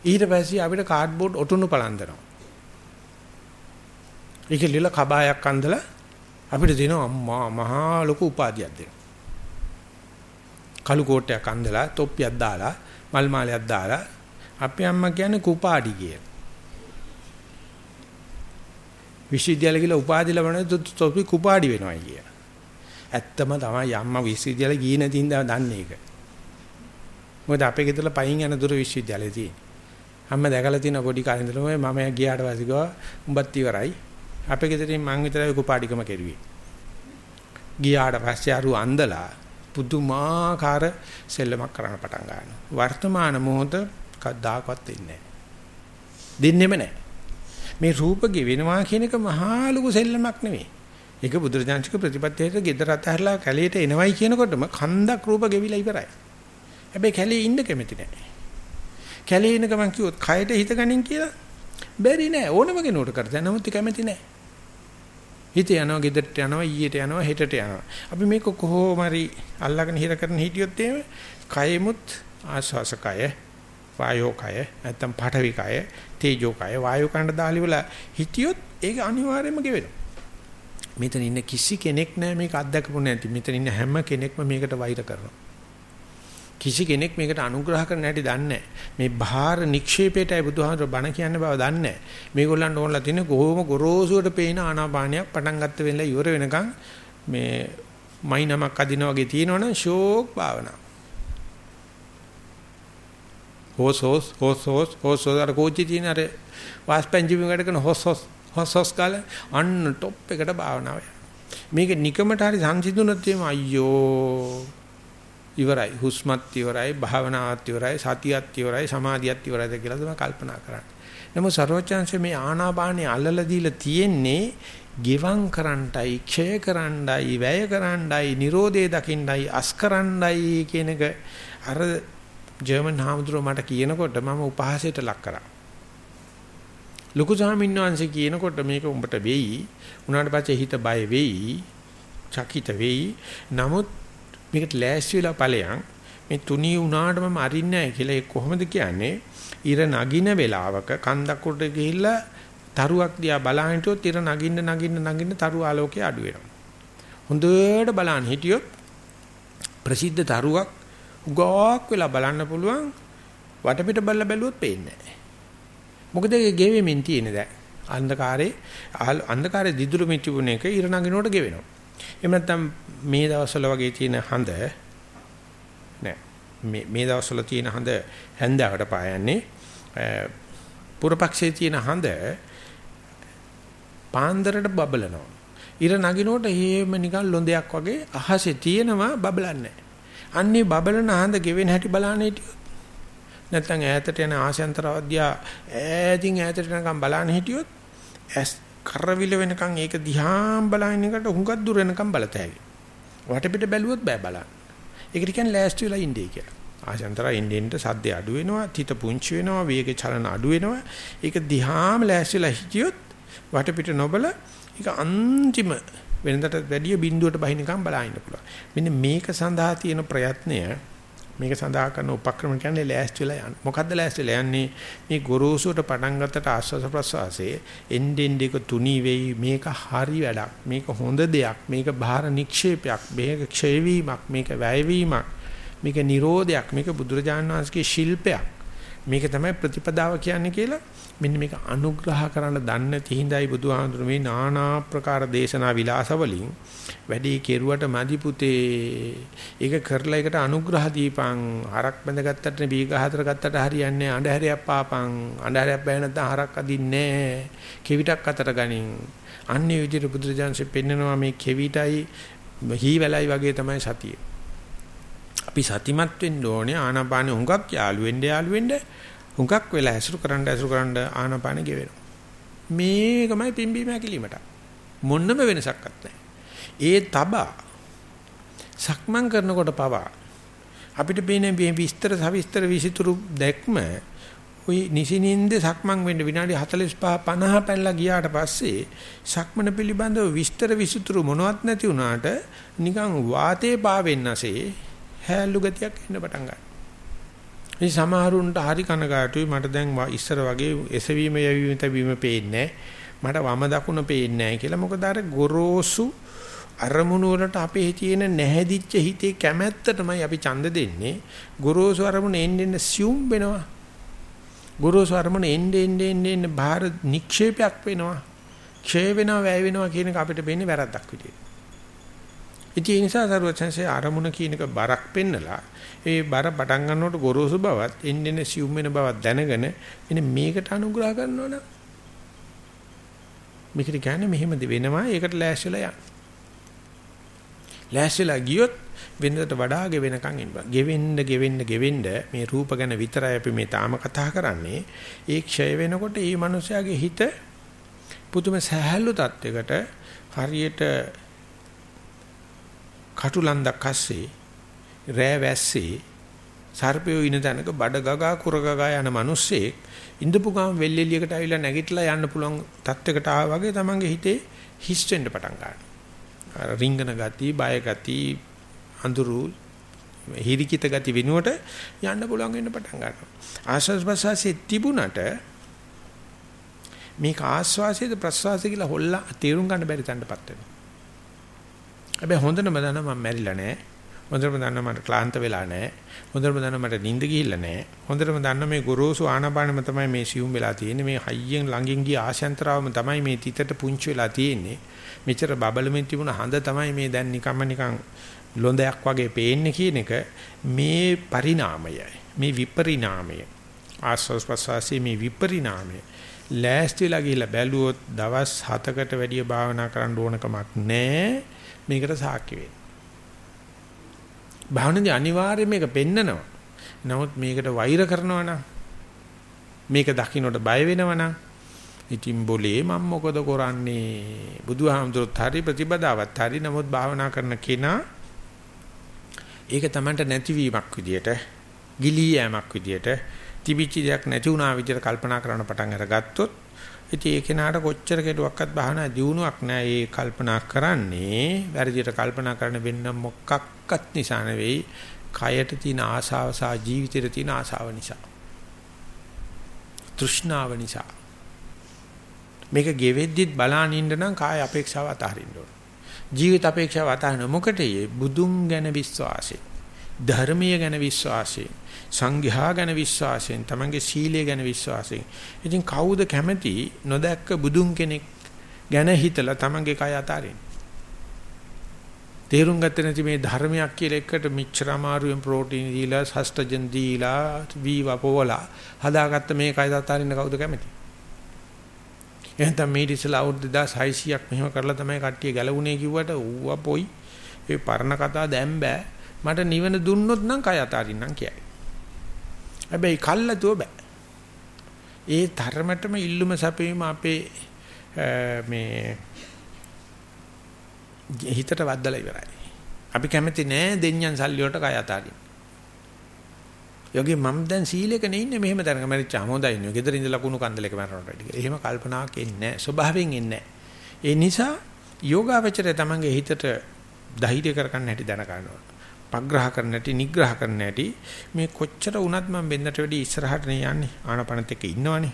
ඊට පස්සේ අපිට කාඩ්බෝඩ් ඔටුනු පලන්දනවා. ඒක ලිල කබායක් අන්දලා අපිට දෙනවා අම්මා මහා ලොකු උපාධියක් දෙනවා. කළු කෝට්ටයක් අන්දලා තොප්පියක් දාලා මල් මාලයක් දාලා අපේ අම්මා කියන්නේ කුපාඩි කියලා. විශ්වවිද්‍යාලය කියලා උපාධි ලැබුණා තොප්පි කුපාඩි වෙනවා කිය. ඇත්තම තමයි අම්මා විශ්වවිද්‍යාලය ගියේ නැති ඉඳන් දන්නේ ඒක. මොකද අපේ ගෙදර පයින් යන දුර විශ්වවිද්‍යාලේ තියෙන්නේ. අම්මා දැකලා තියෙන පොඩි කාලේ ඉඳලම මම ගියාට පස්සේ ගියා උඹත් ඉවරයි. අපේ ගෙදරින් මං විතරයි කුපාඩිකම කෙරුවේ. ගියාට පස්සේ අරු අන්දලා පුදුමාකාර සෙල්ලමක් කරන්න පටන් ගන්නවා. වර්තමාන මොහොත කද්දාකවත් දෙන්නේ නැහැ. දෙන්නෙම නැහැ. මේ රූප ගෙවෙනවා කියන එක මහා ලොකු සෙල්ලමක් නෙවෙයි. ඒක බුදුරජාන්සික ප්‍රතිපත්තියට gedara අතහැරලා කැලේට එනවයි කියනකොටම කන්දක් රූප ගෙවිලා ඉවරයි. හැබැයි කැලේ ඉන්න කැමති නැහැ. කැලේ ඉන්න ගමන් කිව්වොත් කයට හිත ගනින් කියලා බැරි නෑ ඕනම කෙනෙකුට කරද නමුත් කැමති නෑ. හිත යනවා ගෙදරට යනවා ඊයට යනවා හෙටට යනවා. අපි මේක කොහොම හරි අල්ලගෙන හිර කරන හිටියොත් එහෙම කයෙමුත් ආස්වාස කය වායෝ කය නැත්තම් පඨවි කය තේජෝ කය වායෝ කණ්ඩ දාලි වල හිටියොත් ඒක අනිවාර්යයෙන්ම ගෙවෙනවා. මෙතන ඉන්න කිසි කෙනෙක් නෑ මේක අත්දකපු නැති. මෙතන ඉන්න හැම කෙනෙක්ම මේකට වෛර කරනවා. කිසි කෙනෙක් මේකට අනුග්‍රහ කරන්න හැටි දන්නේ මේ බාහිර නික්ෂේපයටයි බුදුහාමර බණ කියන බව දන්නේ මේගොල්ලන්ට ඕනලා තියෙන කොහොම ගොරෝසුවට පේන ආනාපානියක් පටන් ගත්ත වෙලලා ඉවර වෙනකන් මේ මයිනමක් අදින වගේ තියෙනවනම් ෂෝක් භාවනා. හොස් හොස් හොස් හොස් හොස් අර කෝච්චි තියෙන අර වාස්පෙන්ජිම වැඩ කරන හොස් හොස් හොස් හොස් කාලේ අන්න টොප් එකට භාවනාව මේක නිකමට හරි සංසිඳුනොත් එimhe අයියෝ ඉවරයි හුස්මත් ඉවරයි භාවනාවත් ඉවරයි සතියත් ඉවරයි සමාධියත් ඉවරයිද කියලා තමයි කල්පනා කරන්නේ. නමුත් ਸਰවචන්සේ මේ ආනාපානිය අල්ලලා දීලා තියෙන්නේ ගෙවම් කරන්නයි ක්ෂය කරන්නයි වැය කරන්නයි Nirodhe දකින්නයි අස් කරන්නයි කියන එක අර ජර්මන් හාමුදුරුවෝ මට කියනකොට මම උපහාසයට ලක් කරා. ලොකු ස්වාමීන් වහන්සේ කියනකොට මේක උඹට වෙයි. උනාට පස්සේ හිත බය වෙයි. චකිත වෙයි. නමුත් මේකට ලෑස්ති වෙලා ඵලයන් මේ තුනී වුණාට මම අරින්නේ නැහැ කියලා ඒ කොහොමද කියන්නේ? ඉර නගින වෙලාවක කන්දක් උඩ ගිහිල්ලා තරුවක් දිහා බලන් හිටියොත් ඉර නගින්න නගින්න නගින්න තරු ආලෝකය අඩු වෙනවා. හොඳට බලන් හිටියොත් ප්‍රසිද්ධ තරුවක් උගාවක් වෙලා බලන්න පුළුවන් වටපිට බල්ල බැලුවොත් පේන්නේ නැහැ. මොකද ඒ ගෙවෙමින් තියෙන දැන්. අන්ධකාරේ අන්ධකාරේ දිදුරු මිටිපුණ එක ඉර නගිනකොට ගෙවෙනවා. එහෙම නැත්නම් මේ දවස්වල වගේ තියෙන හඳ නෑ මේ මේ දවස්වල තියෙන හඳ හැන්දාවට පායන්නේ පුරපක්ෂයේ තියෙන හඳ පාන්දරට බබලනවා. ඉර නගිනකොට හේම නිකන් ලොඳයක් වගේ අහසේ තියෙනවා බබලන්නේ අන්නේ බබලන හඳ ගෙවෙන හැටි බලන්න හිටියොත් නැත්නම් ඈතට යන ආශයන්තර අවධ්‍යා ඈතින් ඈතට යනකම් බලන්න හිටියොත් ඇස් කරවිල වෙනකන් ඒක දිහාම බලන එකට හුඟක් දුර වෙනකම් බලතෑවි. වටපිට බැලුවොත් බෑ බලන්න. ඒකට කියන්නේ ලෑස්ති වෙලා ඉන්නේ කියලා. ආශාන්තරා ඉන්නෙන්ට සද්ද අඩු වෙනවා, තිත පුංචි වෙනවා, වේගේ චලන අඩු වෙනවා. ඒක දිහාම ලෑස්තිලා හිටියොත් වටපිට නොබල ඒක අන්තිම වෙනදට වැඩිය බිඳුවට බහිනකම් බලා ඉන්න පුළුවන්. මෙන්න මේක සඳහා තියෙන ප්‍රයත්නය මේක සඳහා කරන උපක්‍රම කියන්නේ ලෑස්තිලා යන්න. මොකද්ද ලෑස්තිලා යන්නේ? මේ ගොරෝසුට පටන් ගන්නට ආස්වාස ප්‍රසවාසයේ එන්ඩෙන්ඩ එක තුනී වෙයි මේක හරි වැඩක්. මේක හොඳ දෙයක්. මේක බාහිර නික්ෂේපයක්. මේක ක්ෂය වීමක්. මේක වැය වීමක්. මේක නිරෝධයක්. මේක බුදුරජාණන් වහන්සේගේ ශිල්පයක්. මේක තමයි ප්‍රතිපදාව කියන්නේ කියලා මෙන්න මේක අනුග්‍රහ කරන්න දන්නේ නැති හිඳයි බුදුහාමුදුරු මේ নানা ප්‍රකාර දේශනා විලාස වලින් වැඩි කෙරුවට මදි පුතේ. ඒක කරලා ඒකට අනුග්‍රහ දීපන්. හරක් බඳගත්තට බීග හතර ගත්තට හරියන්නේ අඬහැරයක් පාපන්. අඬහැරයක් බෑ නැත්නම් හරක් අදින්නේ කෙවිතක් අතර ගනින්. අන්නේ විදිහට බුදුරජාන්සේ පෙන්නනවා මේ කෙවිතයි හීවැලයි වගේ තමයි සතිය. අපි සතිමත් වෙන්න ඕනේ ආනාපානෙ හුඟක් යාළු වෙන්න යාළු වෙන්න හුඟක් වෙලා ඇසුරු කරන්න ඇසුරු කරන්න ආනාපානෙ ගෙවෙනවා. මේකමයි පිම්බීම හැකිලීමට. මොන්නම වෙනසක්වත් නැහැ. ඒ තබා සක්මන් කරනකොට පවා අපිට පේන මේ විස්තර සවිස්තර විසිතුරු දැක්ම ওই නිසිනින්ද සක්මන් වෙන්න විනාඩි 45 50 පැනලා ගියාට පස්සේ සක්මන පිළිබඳව විස්තර විසිතුරු මොනවත් නැති වුණාට නිකන් වාතේ පාවෙන්නසේ හැලු ගතියක් එන්න පටන් ගන්නවා. මේ සමහරුන්ට හරි කනගාටුයි මට දැන් ඉස්සර වගේ එසවීම යවීම තැබීම පේන්නේ මට වම දකුණ පේන්නේ නැහැ කියලා. මොකද අර ගොරෝසු අරමුණු වලට අපේ තියෙන නැහැදිච්ච හිතේ කැමැත්තටමයි අපි ඡන්ද දෙන්නේ. ගොරෝසු අරමුණ එන්න එන්න සියුම් වෙනවා. ගොරෝසු අරමුණ එන්න එන්න එන්න එන්න බාහිර නික්ෂේපයක් වෙනවා. ක්ෂය වෙනවා වැය වෙනවා කියන එක අපිට වෙන්නේ වැරද්දක් විදියට. ඉතින් ඒ නිසා සරුවචන්සේ ආරමුණ කියන එක බරක් පෙන්නලා ඒ බර පටන් ගන්නකොට ගොරෝසු බවත් එන්නේ සියුම් වෙන බවත් දැනගෙන මෙන්න මේකට අනුග්‍රහ කරනවා නම් මේකට කියන්නේ මෙහෙමද වෙනවා ඒකට ලෑස්තිලා යන්න. ලෑස්තිලා ගියොත් වෙනදට වඩා ගෙවෙනකන් ඉන්නවා. ගෙවෙන්න ගෙවෙන්න ගෙවෙන්න මේ රූප ගැන විතරයි අපි මේ තාම කතා කරන්නේ. ඒ ක්ෂය වෙනකොට මේ මිනිස්යාගේ හිත පුදුම සහැල්ලු තත්යකට හරියට කටුලන්දක් අස්සේ රෑ වැස්සේ සර්පයෝ ඉන තැනක බඩ ගගා කුර ගගා යන මිනිස්සෙක් ඉඳපු ගාම වෙල්ෙලියකට ඇවිල්ලා නැගිටලා යන්න පුළුවන් තත්යකට ආවා වගේ තමන්ගේ හිතේ හිස් වෙන්න පටන් ගන්නවා. රිංගන ගති, බය ගති, අඳුරු හිරිකිත ගති වෙනුවට යන්න පුළුවන් වෙන්න පටන් ගන්නවා. ආශ්වාස ප්‍රශ්වාසයේ තිබුණට මේක ආශ්වාසයේද ප්‍රශ්වාසය කියලා හොල්ලා තේරුම් ගන්න බැරි තැනටපත් වෙනවා. හැබැයි හොඳටම දන්නා මම මැරිලා නැහැ. හොඳටම දන්නා මට ක්ලාන්ත වෙලා නැහැ. හොඳටම දන්නා මට නිින්ද ගිහිල්ලා නැහැ. හොඳටම දන්නා මේ ගොරෝසු ආනාපානෙම තමයි මේ සියුම් වෙලා තියෙන්නේ. මේ හයියෙන් ළඟින් ගිය ආශයන්තරවම තමයි මේ තිතට පුංචි වෙලා තියෙන්නේ. මෙච්චර බබලමින් තිබුණ හඳ තමයි මේ දැන් නිකම්ම නිකන් ලොඳයක් වගේ පේන්නේ කියන එක මේ පරිණාමයයි. මේ විපරිණාමය. ආස්වාස් ප්‍රසවාසී මේ විපරිණාමය. ලෑස්තිලා ගිහිල්ලා බැලුවොත් දවස් 7කට වැඩිය භාවනා කරන්න ඕන කමක් නැහැ. මේකට සාක්ෂි වෙන්න. භාවනාවේ අනිවාර්යයෙන් මේක පෙන්නනවා. නමුත් මේකට වෛර කරනවා නම් මේක දකින්නට බය වෙනවා නම් ඉතින් બોලේ මම මොකද කරන්නේ බුදුහාමුදුරුත් හරි ප්‍රතිපදාවත් හරි නමුත් භාවනා කරන කෙනා ඒක Tamanට නැතිවීමක් විදියට ගිලී යෑමක් විදියට තිබිච්ච දෙයක් නැති වුණා විදියට කල්පනා කරන පටන් අරගත්තොත් ඉතින් ඒ කෙනාට කොච්චර කෙරුවක්වත් බහනා දියුණුවක් නැහැ. ඒ කල්පනා කරන්නේ වැරදියට කල්පනා කරන වෙන්න මොකක්වත් නිසා නෙවෙයි. කයට තියෙන ආශාව සහ ජීවිතයට තියෙන ආශාව නිසා. තෘෂ්ණාව නිසා. මේක ගෙවෙද්දිත් බලාන ඉන්න නම් කාය අපේක්ෂාව අතහරින්න ඕන. ජීවිත අපේක්ෂාව අතහරින මොකටද? බුදුන් ගැන විශ්වාසය. ධර්මීය ගැන විශ්වාසය. සංඝයා ගැන විශ්වාසයෙන් තමන්ගේ සීලය ගැන විශ්වාසයෙන්. ඉතින් කවුද කැමති නොදැක්ක බුදුන් කෙනෙක් ගැන හිතලා තමන්ගේ කය අතාරින්න? තේරුම් ගත්තේ නැති මේ ධර්මයක් කියලා එකට මිච්ඡර අමාරුවෙන් ප්‍රෝටීන් දීලා සස්ටජන් දීලා වීවා පොවලා හදාගත්ත මේ කය අතාරින්න කවුද කැමති? එහෙනම් මේ ඉතිසලා අවුරුදු 2600ක් මෙහෙම කරලා තමයි කට්ටිය ගැලවුනේ කිව්වට ඌවා පොයි. ඒ පරණ කතා දැන් බෑ. මට නිවන දුන්නොත් නම් කය අතාරින්නම් කියයි හැබැයි කල්ලාතුව බෑ. ඒ ධර්මතම ඉල්ලුම සැපීම අපේ මේ හිතට වද්දලා ඉවරයි. අපි කැමති නෑ දෙඤ්ඤන් සල්ලි වලට කය අතාරින්න. යෝගී මම දැන් සීලෙක නේ ඉන්නේ මෙහෙම තැනක මරිච්චාම හොඳයි නේ. ගෙදර ඉඳලා කුණු කන්දලක මරනට වැඩි. එහෙම කල්පනාවක් එන්නේ නෑ. ස්වභාවයෙන් එන්නේ නෑ. ඒ නිසා යෝගාවචරය තමන්ගේ හිතට ධෛර්ය කරගන්න හැටි දැන ගන්නවා. පග්‍රහ කරන්න ඇති නිග්‍රහ කරන්න ඇති. මේ කොච්චර වුණත් මම වෙන්නට වැඩි ඉස්සරහට නේ යන්නේ. ආනපනත් එක්ක ඉන්නවනේ.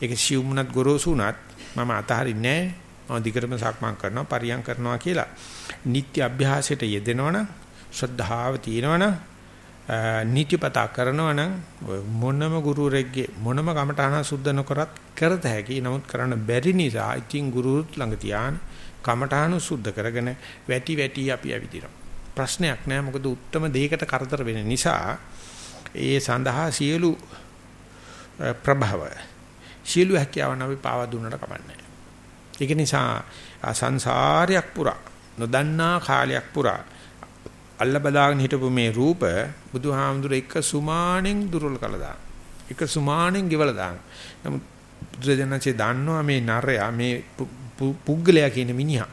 ඒක සිවුමුණත් ගොරෝසු උනත් මම අතහරින්නේ නැහැ මම දිගටම සක්මන් කරනවා පරියන් කරනවා කියලා. නිත්‍ය අභ්‍යාසයට යෙදෙනවනම් ශ්‍රද්ධාව තියෙනවනම් නීතිපතා කරනවා නම් මොනම ගුරුවරෙක්ගේ මොනම කමඨාන සුද්ධ නොකරත් කරත හැකි. නමුත් කරන්න බැරි නිසා ඉතින් ගුරුත් ළඟ තියාන කමඨාන සුද්ධ කරගෙන වැටි වැටි අපි ඇවිදිනවා. ප්‍රශ්නයක් නෑ මොකද උත්තරම දෙයකට කරදර වෙන නිසා ඒ සඳහා සියලු ප්‍රභව සියලු හැකියාවන් අපි පාවා දුන්නට කමන්නේ. ඒක නිසා සංසාරයක් පුරා නොදන්නා කාලයක් පුරා අල්ල බදාගෙන හිටපු මේ රූප බුදුහාමුදුර එක සුමානෙන් දුර්වල කළා දාන. එක සුමානෙන් ගෙවලා දාන. නමුත් බුදුරජාණන්සේ දන්නවා මේ නරයා මේ පුද්ගලයා කියන මිනිහා.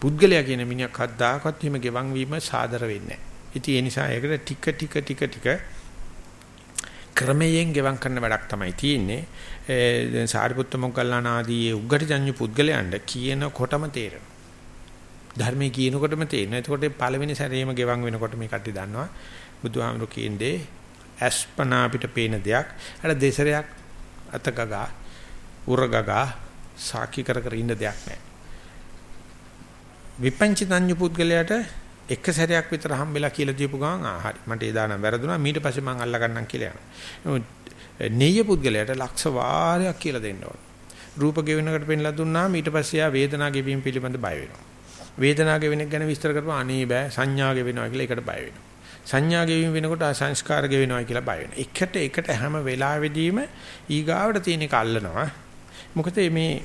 පුද්ගලයා කියන මිනිහා කද්දාකත් හිම ගෙවන් වීම සාදර වෙන්නේ නැහැ. ඉතින් ඒ නිසා ඒකට ටික ටික ටික ටික ක්‍රමයෙන් ගෙවන් කරන වැඩක් තමයි තියෙන්නේ. දැන් සාරිපුත්ත මොග්ගල්ලාන ආදී උග්ගට ජඤ්ඤු පුද්ගලයන්ට කියනකොටම තේරෙනවා. ධර්මයේ කියනකොටම තේරෙනවා. එතකොට පළවෙනි සැරේම ගෙවන් වෙනකොට මේ කට්ටිය දන්නවා. බුදුහාමුදුරු කියන්නේ අස්පනා අපිට පේන දෙයක්. අර දෙසරයක් අතගගා උරගගා සාකි කර කර ඉන්න දෙයක් නැහැ. විපංචිතඤ්ඤ පුද්ගලයාට එක සැරයක් විතර හම්බෙලා කියලා දීපු ගමන් ආ හරි මට ඒ දානම් වැරදුනා ඊට පස්සේ මං අල්ල ගන්නම් කියලා යනවා. නෙయ్య පුද්ගලයාට ලක්ෂ වාරයක් කියලා දෙන්න ඕන. රූප ගෙවෙනකට පෙන්ලා දුන්නාම ඊට පස්සේ ආ වේදනා ගෙවීම පිළිබඳ බය වෙනවා. වේදනා ගෙවෙන ගැන විස්තර කරපුවා අනේ බෑ සංඥා ගෙවෙනවා කියලා ඒකට බය වෙනවා. සංඥා ගෙවීම වෙනකොට අසංස්කාර ගෙවෙනවා කියලා බය වෙනවා. එකට එකට හැම වෙලාවෙදීම ඊගාවට තියෙන එක අල්ලනවා. මොකද මේ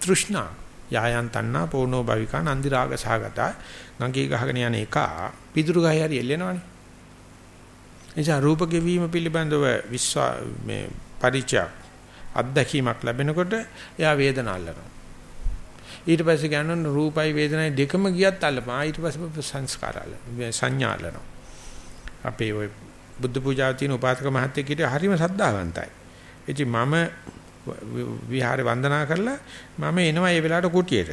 තෘෂ්ණා යායන් තණ්හා පෝනෝ භවිකා නන්දි රාග සහගත ගංගේ ගහගෙන යන එක පිදුරු ගහයි හරි එල්ලෙනවනේ. එනිසා රූප ගෙවීම පිළිබඳව විශ්වා මේ පරිචය අත්දැකීමක් ලැබෙනකොට එයා වේදනාව අල්ලනවා. ඊට පස්සේ ගන්නන රූපයි වේදනයි දෙකම ගියත් අල්ලපා ඊට පස්සේ සංස්කාර අල්ලනවා. සංඥා අල්ලනවා. අපේ ওই බුද්ධ පූජාව තියෙන උපාසක මහත්තයෙක් හිටිය හරිම ශ්‍රද්ධාවන්තයි. ඉතින් මම විහාරේ වන්දනා කරලා මම එනවා ඒ වෙලාවට කුටියට.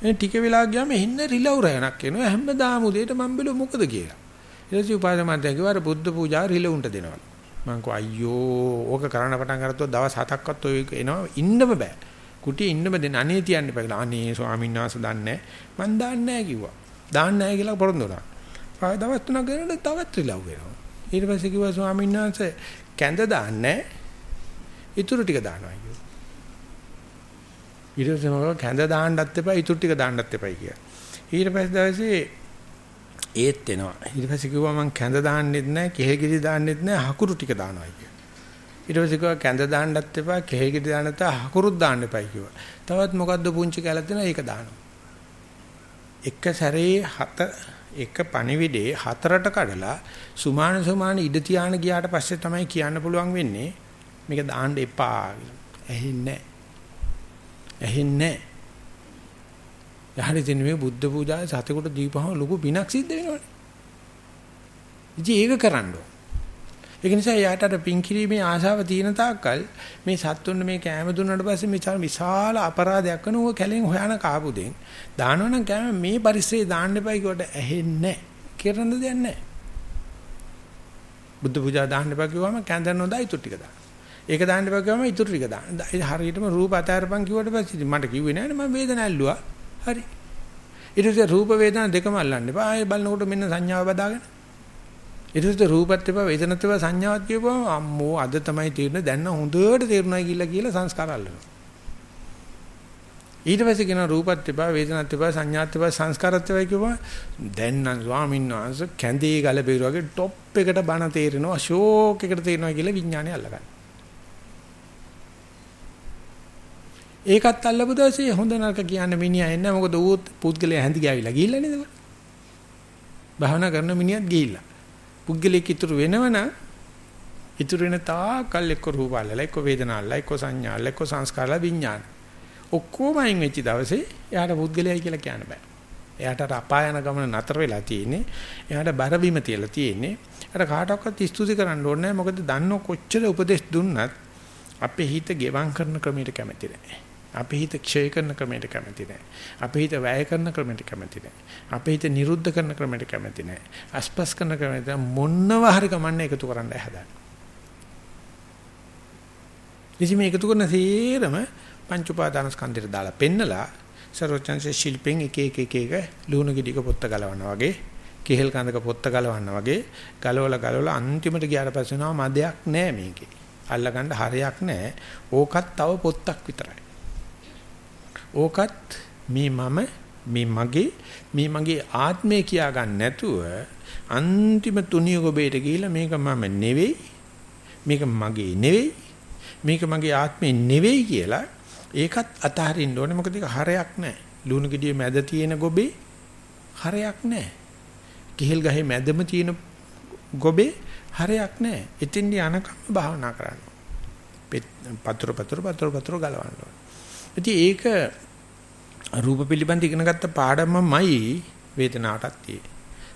එනේ ටික වෙලා ගියාම එන්න රිලව් රැණක් එනවා හැමදාම උදේට මම බැලුව මොකද කියලා. ඊට පස්සේ උපාසක මහත්තයා කිව්වා බුද්ධ පූජාව රිලවුන්ට දෙනවා. මං කෝ අයියෝ ඕක කරන්න පටන් ගත්තොත් දවස් හතක්වත් ඔය එනවා ඉන්නම බෑ. කුටියේ ඉන්නම දෙන්න අනේ තියන්න එපා කියලා. අනේ ස්වාමීන් වහන්සේ දන්නේ මං දාන්නේ නැහැ කිව්වා. දාන්නේ නැහැ කියලා පොරොන්දු වුණා. ආය දවස් තුනක් ගනන තවත් රිලව් වෙනවා. ඊට පස්සේ කිව්වා ස්වාමීන් වහන්සේ කැඳ දාන්නේ ඉතුරු ටික දානවා කිව්වා. ඊට පස්සේ මම කැඳ දාන්නත් එපා ඉතුරු ටික දාන්නත් එපයි කියලා. ඊට පස්සේ දවසේ ඒත් එනවා. ඊට පස්සේ කිව්වා මං කැඳ දාන්නෙත් නැහැ, කෙහෙකිරි දාන්නෙත් නැහැ, හකුරු ටික දානවා කියලා. ඊට පස්සේ කිව්වා කැඳ දාන්නත් එපා, කෙහෙකිරි දාන්නත් හකුරුත් දාන්න එපයි කිව්වා. තවත් මොකද්ද පුංචි කැලක් දෙනවා ඒක දානවා. එක සැරේ හත එක පණිවිඩේ හතරට කඩලා සුමාන සුමාන ඉඩ තියාන ගියාට පස්සේ තමයි කියන්න පුළුවන් වෙන්නේ මේක දාන්න එපා කියලා. ඇහෙන්නේ නැහැ. ඇහෙන්නේ නැහැ. යහරි මේ බුද්ධ පූජාවේ සතෙකුට දීපහම ලොකු පිනක් සිද්ධ වෙනවනේ. ඉතින් ඒක කරන්න ඕන. ඒක නිසා යාට අර පින් කිරීමේ ආශාව තියෙන තාක්කල් මේ සත්තුන්ට මේ කෑම දුන්නාට පස්සේ මේ විශාල අපරාධයක් කරන ඌ කැලෙන් හොයන කාපු දෙන් දානවනම් කෑම මේ පරිස්සරේ දාන්න එපයි කියවට ඇහෙන්නේ නැහැ. කරන්න දෙයක් නැහැ. බුද්ධ පූජා දාන්න එපා කිව්වම කැඳන් නොදා ඉතුරු ටික දාන්න. ඒක දාන්න එපා කිව්වම ඉතුරු ටික දාන්න. හරියටම රූප අතාරපන් කිව්වට පස්සේ මට කිව්වේ නෑනේ මම වේදනාව ඇල්ලුවා. හරි. ඊට පස්සේ රූප වේදනා දෙකම අල්ලන්න එපා. ආයේ බලනකොට මෙන්න සංඥාව බදාගෙන ඊට පස්සේ රූපත් එපා වේදනත් එපා සංඥාවත් කියපුවම අම්මෝ අද තමයි තේරෙන්නේ දැන් නම් හොඳට තේරුණා කියලා කියලා සංස්කාර අල්ලනවා. ඊට පස්සේ කියන රූපත් එපා වේදනත් එපා සංඥාත් එපා සංස්කාරත් එපා කියපුවම දැන් නම් ස්වාමීන් වහන්සේ කැඳේ ගල බේරුව වගේ টොප් එකට බණ තේරෙනවා ෂෝක් එකට තේරෙනවා කියලා විඥානය අල්ලගන්න. ඒකත් අල්ලපු දවසේ හොඳ නරක කියන්න මිනිහා එන්නේ මොකද ඌ පුද්ගලයා හැඳි ගෑවිලා ගිහිල්ලා නේද? භාවනා කරන මිනිහත් ගිහිල්ලා. පුද්ගලික ඉතුරු වෙනවනම් ඉතුරු වෙන තාකල් එක්ක රූපාලල එක්ක වේදනාලල එක්ක සංඥාලල එක්ක සංස්කාරල විඥාන ඔක්කොම අයින් වෙච්ච දවසේ එයාට පුද්ගලයයි කියලා කියන්න බෑ. එයාට අර අපායන ගමන නතර වෙලා තියෙන්නේ. එයාට බර බිම තියලා තියෙන්නේ. අර කාටවත් ස්තුති කරන්න ඕනේ නැහැ. මොකද දන්නෝ කොච්චර උපදෙස් දුන්නත් අපේ හිත ගෙවම් කරන ක්‍රමයට කැමති නැහැ. අපේ හිත ක්ෂය කරන ක්‍රමයට කැමති නැහැ. අපේ හිත වැය කරන ක්‍රමයට කැමති නැහැ. අපේ හිත නිරුද්ධ කරන ක්‍රමයට කැමති නැහැ. අස්පස් කරන ක්‍රමයට මොන්නව හරි කමන්නේ එකතු කරන්න හදන්නේ. ඉතින් මේ එකතු කරන සේරම පංච උපාදාන ස්කන්ධයට දාලා පෙන්නලා සරෝජන්සේ ශිල්පෙන් එක එක එක එක ලුණු ගෙඩික පොත්ත ගලවනවා වගේ කෙහෙල් කඳක පොත්ත ගලවන්න වගේ ගලවලා ගලවලා අන්තිමට ගියාට පස්සේ නෝ මදයක් නැහැ මේකේ. අල්ලගන්න හරයක් නැහැ. ඕකත් තව පොත්තක් විතරයි. ඕකත් මේ මම මේ මගේ මේ මගේ ආත්මය කියා ගන්න නැතුව අන්තිම තුනිය ගොබේට ගිහිල්ලා මේක මම නෙවෙයි මේක මගේ නෙවෙයි මේක මගේ ආත්මේ නෙවෙයි කියලා ඒකත් අතහරින්න ඕනේ. මොකද ඒක හරයක් නැහැ ලුණු ගෙඩියේ මැද තියෙන ගොබේ හරයක් නැහැ කිහිල් ගහේ මැදම තියෙන ගොබේ හරයක් නැහැ එතින්දී අනකම් භාවනා කරන්න පතර පතර පතර පතර ගලවන්න ඕනේ. ඉතින් ඒක රූප පිළිබඳ ඉගෙන ගත්ත පාඩමමයි වේදනාවටත් තියෙන්නේ.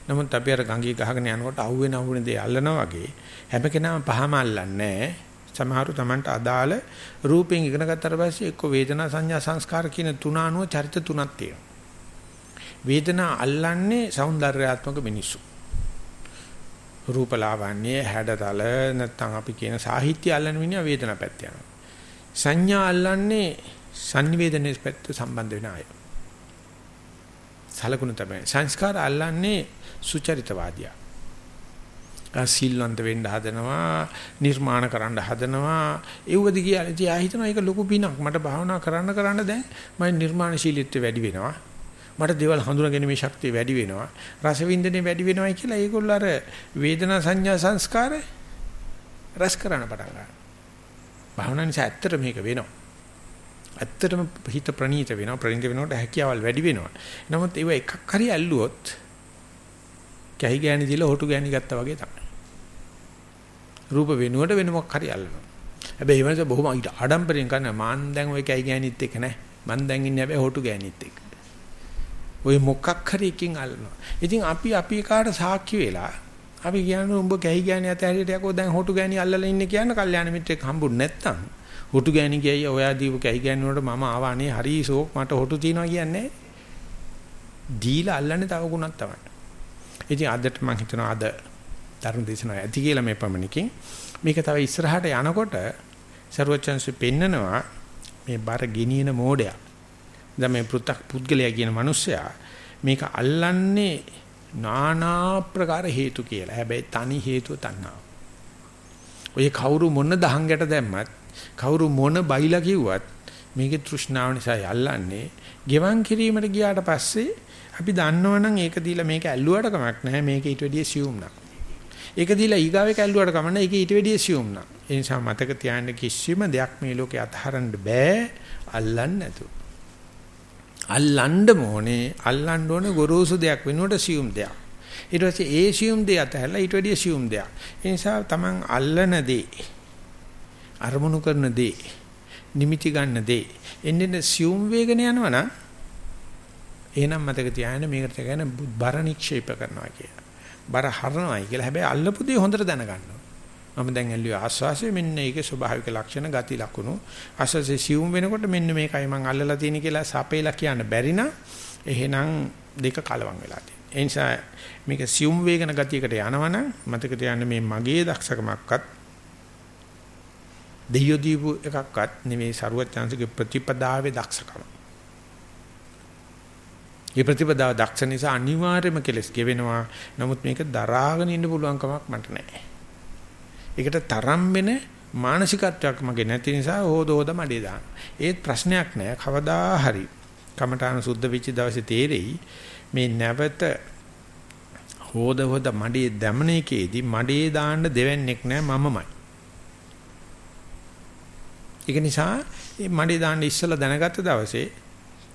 නමුත් අපි අර ගංගේ ගහගෙන යනකොට අහුවෙන අහුවෙන දේ අල්ලනවා වගේ හැම කෙනාම පහම අල්ලන්නේ සමහරු Tamanට අදාළ රූපෙන් ඉගෙන ගත්තට පස්සේ එක්ක වේදනා සංඥා සංස්කාර කියන තුන අනුව චරිත තුනක් තියෙනවා. වේදනා අල්ලන්නේ సౌందర్యාත්මක මිනිස්සු. රූපලාවන්‍ය හැඩතල නැත්නම් අපි කියන සාහිත්‍ය අල්ලන මිනිහා වේදනා පැත්ත යනවා. සංඥා අල්ලන්නේ sannivedanaye පැත්ත සම්බන්ධ වෙන අය. සලකුණු තමයි. සංස්කාර අල්ලන්නේ සුචරිතවාදියා. අසිල්වන්ත වෙන්න හදනවා, නිර්මාණ කරන්න හදනවා. ඒවද කියලා ඉතින් ආ හිතනවා ඒක ලොකු පිනක්. මට භාවනා කරන්න කරන්න දැන් මගේ නිර්මාණශීලීත්වය වැඩි වෙනවා. මට දේවල් හඳුනාගැනීමේ ශක්තිය වැඩි වෙනවා. රස වින්දනය වැඩි වෙනවායි කියලා ඒගොල්ලෝ අර වේදනා සංඥා සංස්කාර රස කරන්න පටන් ගන්නවා. භාවනා නිසා ඇත්තට මේක වෙනවා. ඇත්තටම හිත ප්‍රණීත වෙනවා ප්‍රණීත වෙනකොට හැකියාවල් වැඩි වෙනවා. නමුත් ඒව එකක් හරි ඇල්ලුවොත් කැහි ගෑණි දීලා හොටු ගෑණි ගත්තා වගේ තමයි. රූප වෙනුවට වෙන මොකක් හරි අල්ලනවා. හැබැයි ඒ වෙනස බොහොම ආඩම්බරයෙන් කරන මාන් දැන් ওই කැහි ගෑණිත් එක්ක නැහැ. මන් දැන් ඉන්නේ හැබැයි හොටු ගෑණිත් එක්ක. ওই මොකක් හරි එකකින් අල්ලනවා. ඉතින් අපි අපි කාට සාක්ෂි වෙලා අපි කියන්නේ උඹ කැහි ගෑණි අත හැරියට යකෝ දැන් හොටු ගෑණි අල්ලලා ඉන්නේ කියන කල්යාණ මිත්‍රෙක් හම්බුනේ නැත්තම් හොටු ගෑණි ගියයි ඔයා දීපු කැහි ගෑණි වලට මම ආවා අනේ හරි ෂෝක් මට හොටු තියනවා කියන්නේ දීලා අල්ලන්නේ තව ගුණක් තමයි. ඉතින් අදට මම හිතනවා අද ධර්ම දේශනාව ඇති කියලා මේ පමණකින් මේක තව ඉස්සරහට යනකොට ਸਰවචන්සි පෙන්නනවා මේ බර ගෙනියන මෝඩයා. දැන් මේ පෘ탁 පුද්ගලයා කියන මිනිස්සයා මේක අල්ලන්නේ নানা ප්‍රකාර හේතු කියලා. හැබැයි තනි හේතුව තණ්හාව. ඔය කවුරු මොන දහංගට දැම්මත් කවුරු මොන බයිලා කිව්වත් මේකේ තෘෂ්ණාව නිසා යල්ලන්නේ ගෙවන් කිරීමට ගියාට පස්සේ අපි දන්නවනම් ඒක දීලා මේක ඇල්ලුවට කමක් නැහැ මේක ඊට වැඩිය සියුම් නා. ඒක දීලා ඊගාවේ ඇල්ලුවට කමක් නැහැ ඒක ඊට වැඩිය සියුම් නා. ඒ නිසා මතක තියාගන්න කිසිම දෙයක් මේ ලෝකේ අතහරන්න බෑ අල්ලන්න නැතුව. අල්ලන්න ඕනේ අල්ලන්න ඕනේ ගොරෝසු දෙයක් වෙනුවට සියුම් දෙයක්. ඊට පස්සේ ඒ සියුම් දෙය අතහැරලා ඊට වැඩිය සියුම් දෙයක්. ඒ නිසා Taman අල්ලන දේ අරමුණු කරන දේ නිමිති ගන්න දේ එන්නේ සියුම් වේගන යනවනම් එහෙනම් මතක තියාගන්න මේකට කියන බර නික්ෂේප කරනවා කියලා. බර හරනවායි කියලා. හැබැයි අල්ලපු දේ හොඳට දැනගන්න මම දැන් ඇල්ලුවේ ආස්වාසිය මෙන්න ඒකේ ස්වභාවික ලක්ෂණ ගති ලක්ෂණ ආස්වාසිය සියුම් වෙනකොට මෙන්න මේකයි මම අල්ලලා තියෙන කියලා සපේලා කියන්න බැරි නම් එහෙනම් දෙක කලවම් වෙලා තියෙනවා. ඒ නිසා මේක සියුම් වේගන ගතියකට යනවනම් මතක තියාගන්න මේ මගේ දක්ෂකමක්වත් දෙයියෝ දීපු එකක්වත් නෙමෙයි ਸਰුවචාන්සේගේ ප්‍රතිපදාවේ දක්ෂකම. මේ ප්‍රතිපදාව දක්ෂ නිසා අනිවාර්යයෙන්ම කෙලස් ගෙවෙනවා. නමුත් මේක දරාගෙන ඉන්න පුළුවන් කමක් මට නැහැ. ඒකට තරම් වෙන මානසිකත්වයක් මගේ නැති නිසා හොද හොද මඩේ දාන. ඒත් ප්‍රශ්නයක් නැහැ. කවදා හරි කමඨාන සුද්ධ වෙච්ච දවසේ තේරෙයි මේ නැවත හොද හොද මඩේ දැමන එකේදී මඩේ දාන්න දෙවන්නේක් නැහැ මමමයි. ඒක නිසා මේ මඩේ දාන්න ඉස්සලා දැනගත්ත දවසේ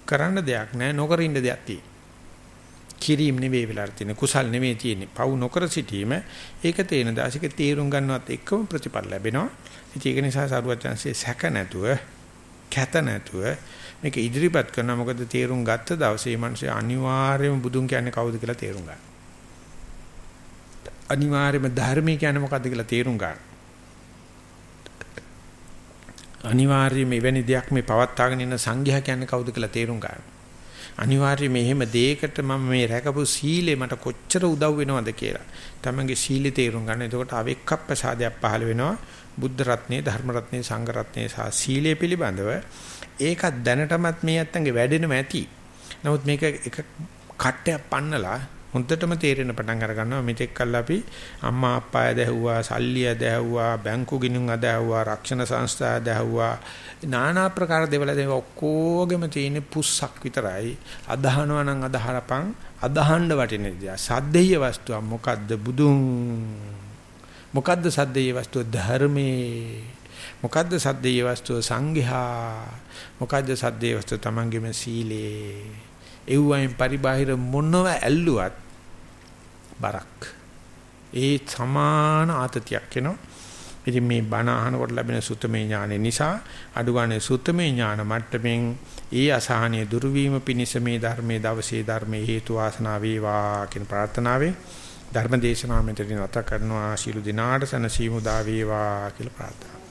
කරන්න දෙයක් නැහැ නොකර ඉන්න දෙයක් තියෙනවා. කිරීම නෙවෙයි වෙලා තියෙන්නේ කුසල් නෙවෙයි තියෙන්නේ. පව් නොකර සිටීම ඒක තේන දාසික තීරුම් ගන්නවත් එක්කම ප්‍රතිඵල ලැබෙනවා. ඉතින් ඒක නිසා සරුවචන්සේ සැක නැතුව කැත නැතුව මේක ඉදිරිපත් කරනවා මොකද තීරුම් ගත්ත දවසේ මිනිස්සු අනිවාර්යයෙන්ම බුදුන් කියන්නේ කවුද කියලා තේරුම් ගන්න. අනිවාර්යයෙන්ම ධර්මය කියන්නේ මොකද්ද කියලා තේරුම් ගන්න. අනිවාර්යයෙන් මෙවැනි දෙයක් මේ පවත්වාගෙන ඉන්න සංඝයා කියන්නේ කවුද කියලා තේරුම් ගන්න. අනිවාර්යයෙන් මෙහෙම දෙයකට මම මේ රැකපු සීලේ මට කොච්චර උදව් වෙනවද කියලා. තමන්ගේ සීලේ තේරුම් ගන්න. එතකොට අවෙක්කප්පසාදයක් පහළ වෙනවා. බුද්ධ රත්නේ, ධර්ම රත්නේ, සංඝ රත්නේ සහ සීලය පිළිබඳව ඒකත් දැනටමත් මේ ඇත්තන්ගේ වැඩෙනම ඇති. නමුත් මේක එක කට්ටයක් පන්නලා හොඳටම තේරෙන පටන් අර ගන්නවා මෙතෙක් කල් අපි අම්මා අප්පා ඇදහුවා සල්ලි ඇදහුවා බැංකු ගිණුම් ඇදහුවා රක්ෂණ සංස්ථා ඇදහුවා নানা ප්‍රකාර දේවල් ඇදහුවා. ඔක්කොගෙම තියෙන පුස්සක් විතරයි. අදහනවා නම් අදහරපන් අදහන්න වටින දේ සද්දේය වස්තුව මොකද්ද? බුදුන්. මොකද්ද සද්දේය වස්තුව? ධර්මයේ. මොකද්ද සද්දේය වස්තුව? සංඝයා. මොකද්ද සද්දේය වස්තුව? තමන්ගේම සීලේ. එව්වයින් පරිබාහිර මොනව ඇල්ලුවත් බරක්. ඒ සමාන ආතතියක් එනවා. ඉතින් මේ බණ අහනකොට ලැබෙන සුත්තමේ ඥානෙ නිසා අඩුගානේ සුත්තමේ ඥාන මට්ටමින් ඒ අසහනීය දුරු වීම පිණිස මේ ධර්මයේ දවසේ ධර්මයේ හේතු වාසනා වේවා කියන ප්‍රාර්ථනාවෙන් ධර්ම දේශනාව මෙතනින් නැත කරනවා. ශිළු දිනාට සනසීමු දා වේවා කියලා ප්‍රාර්ථනා.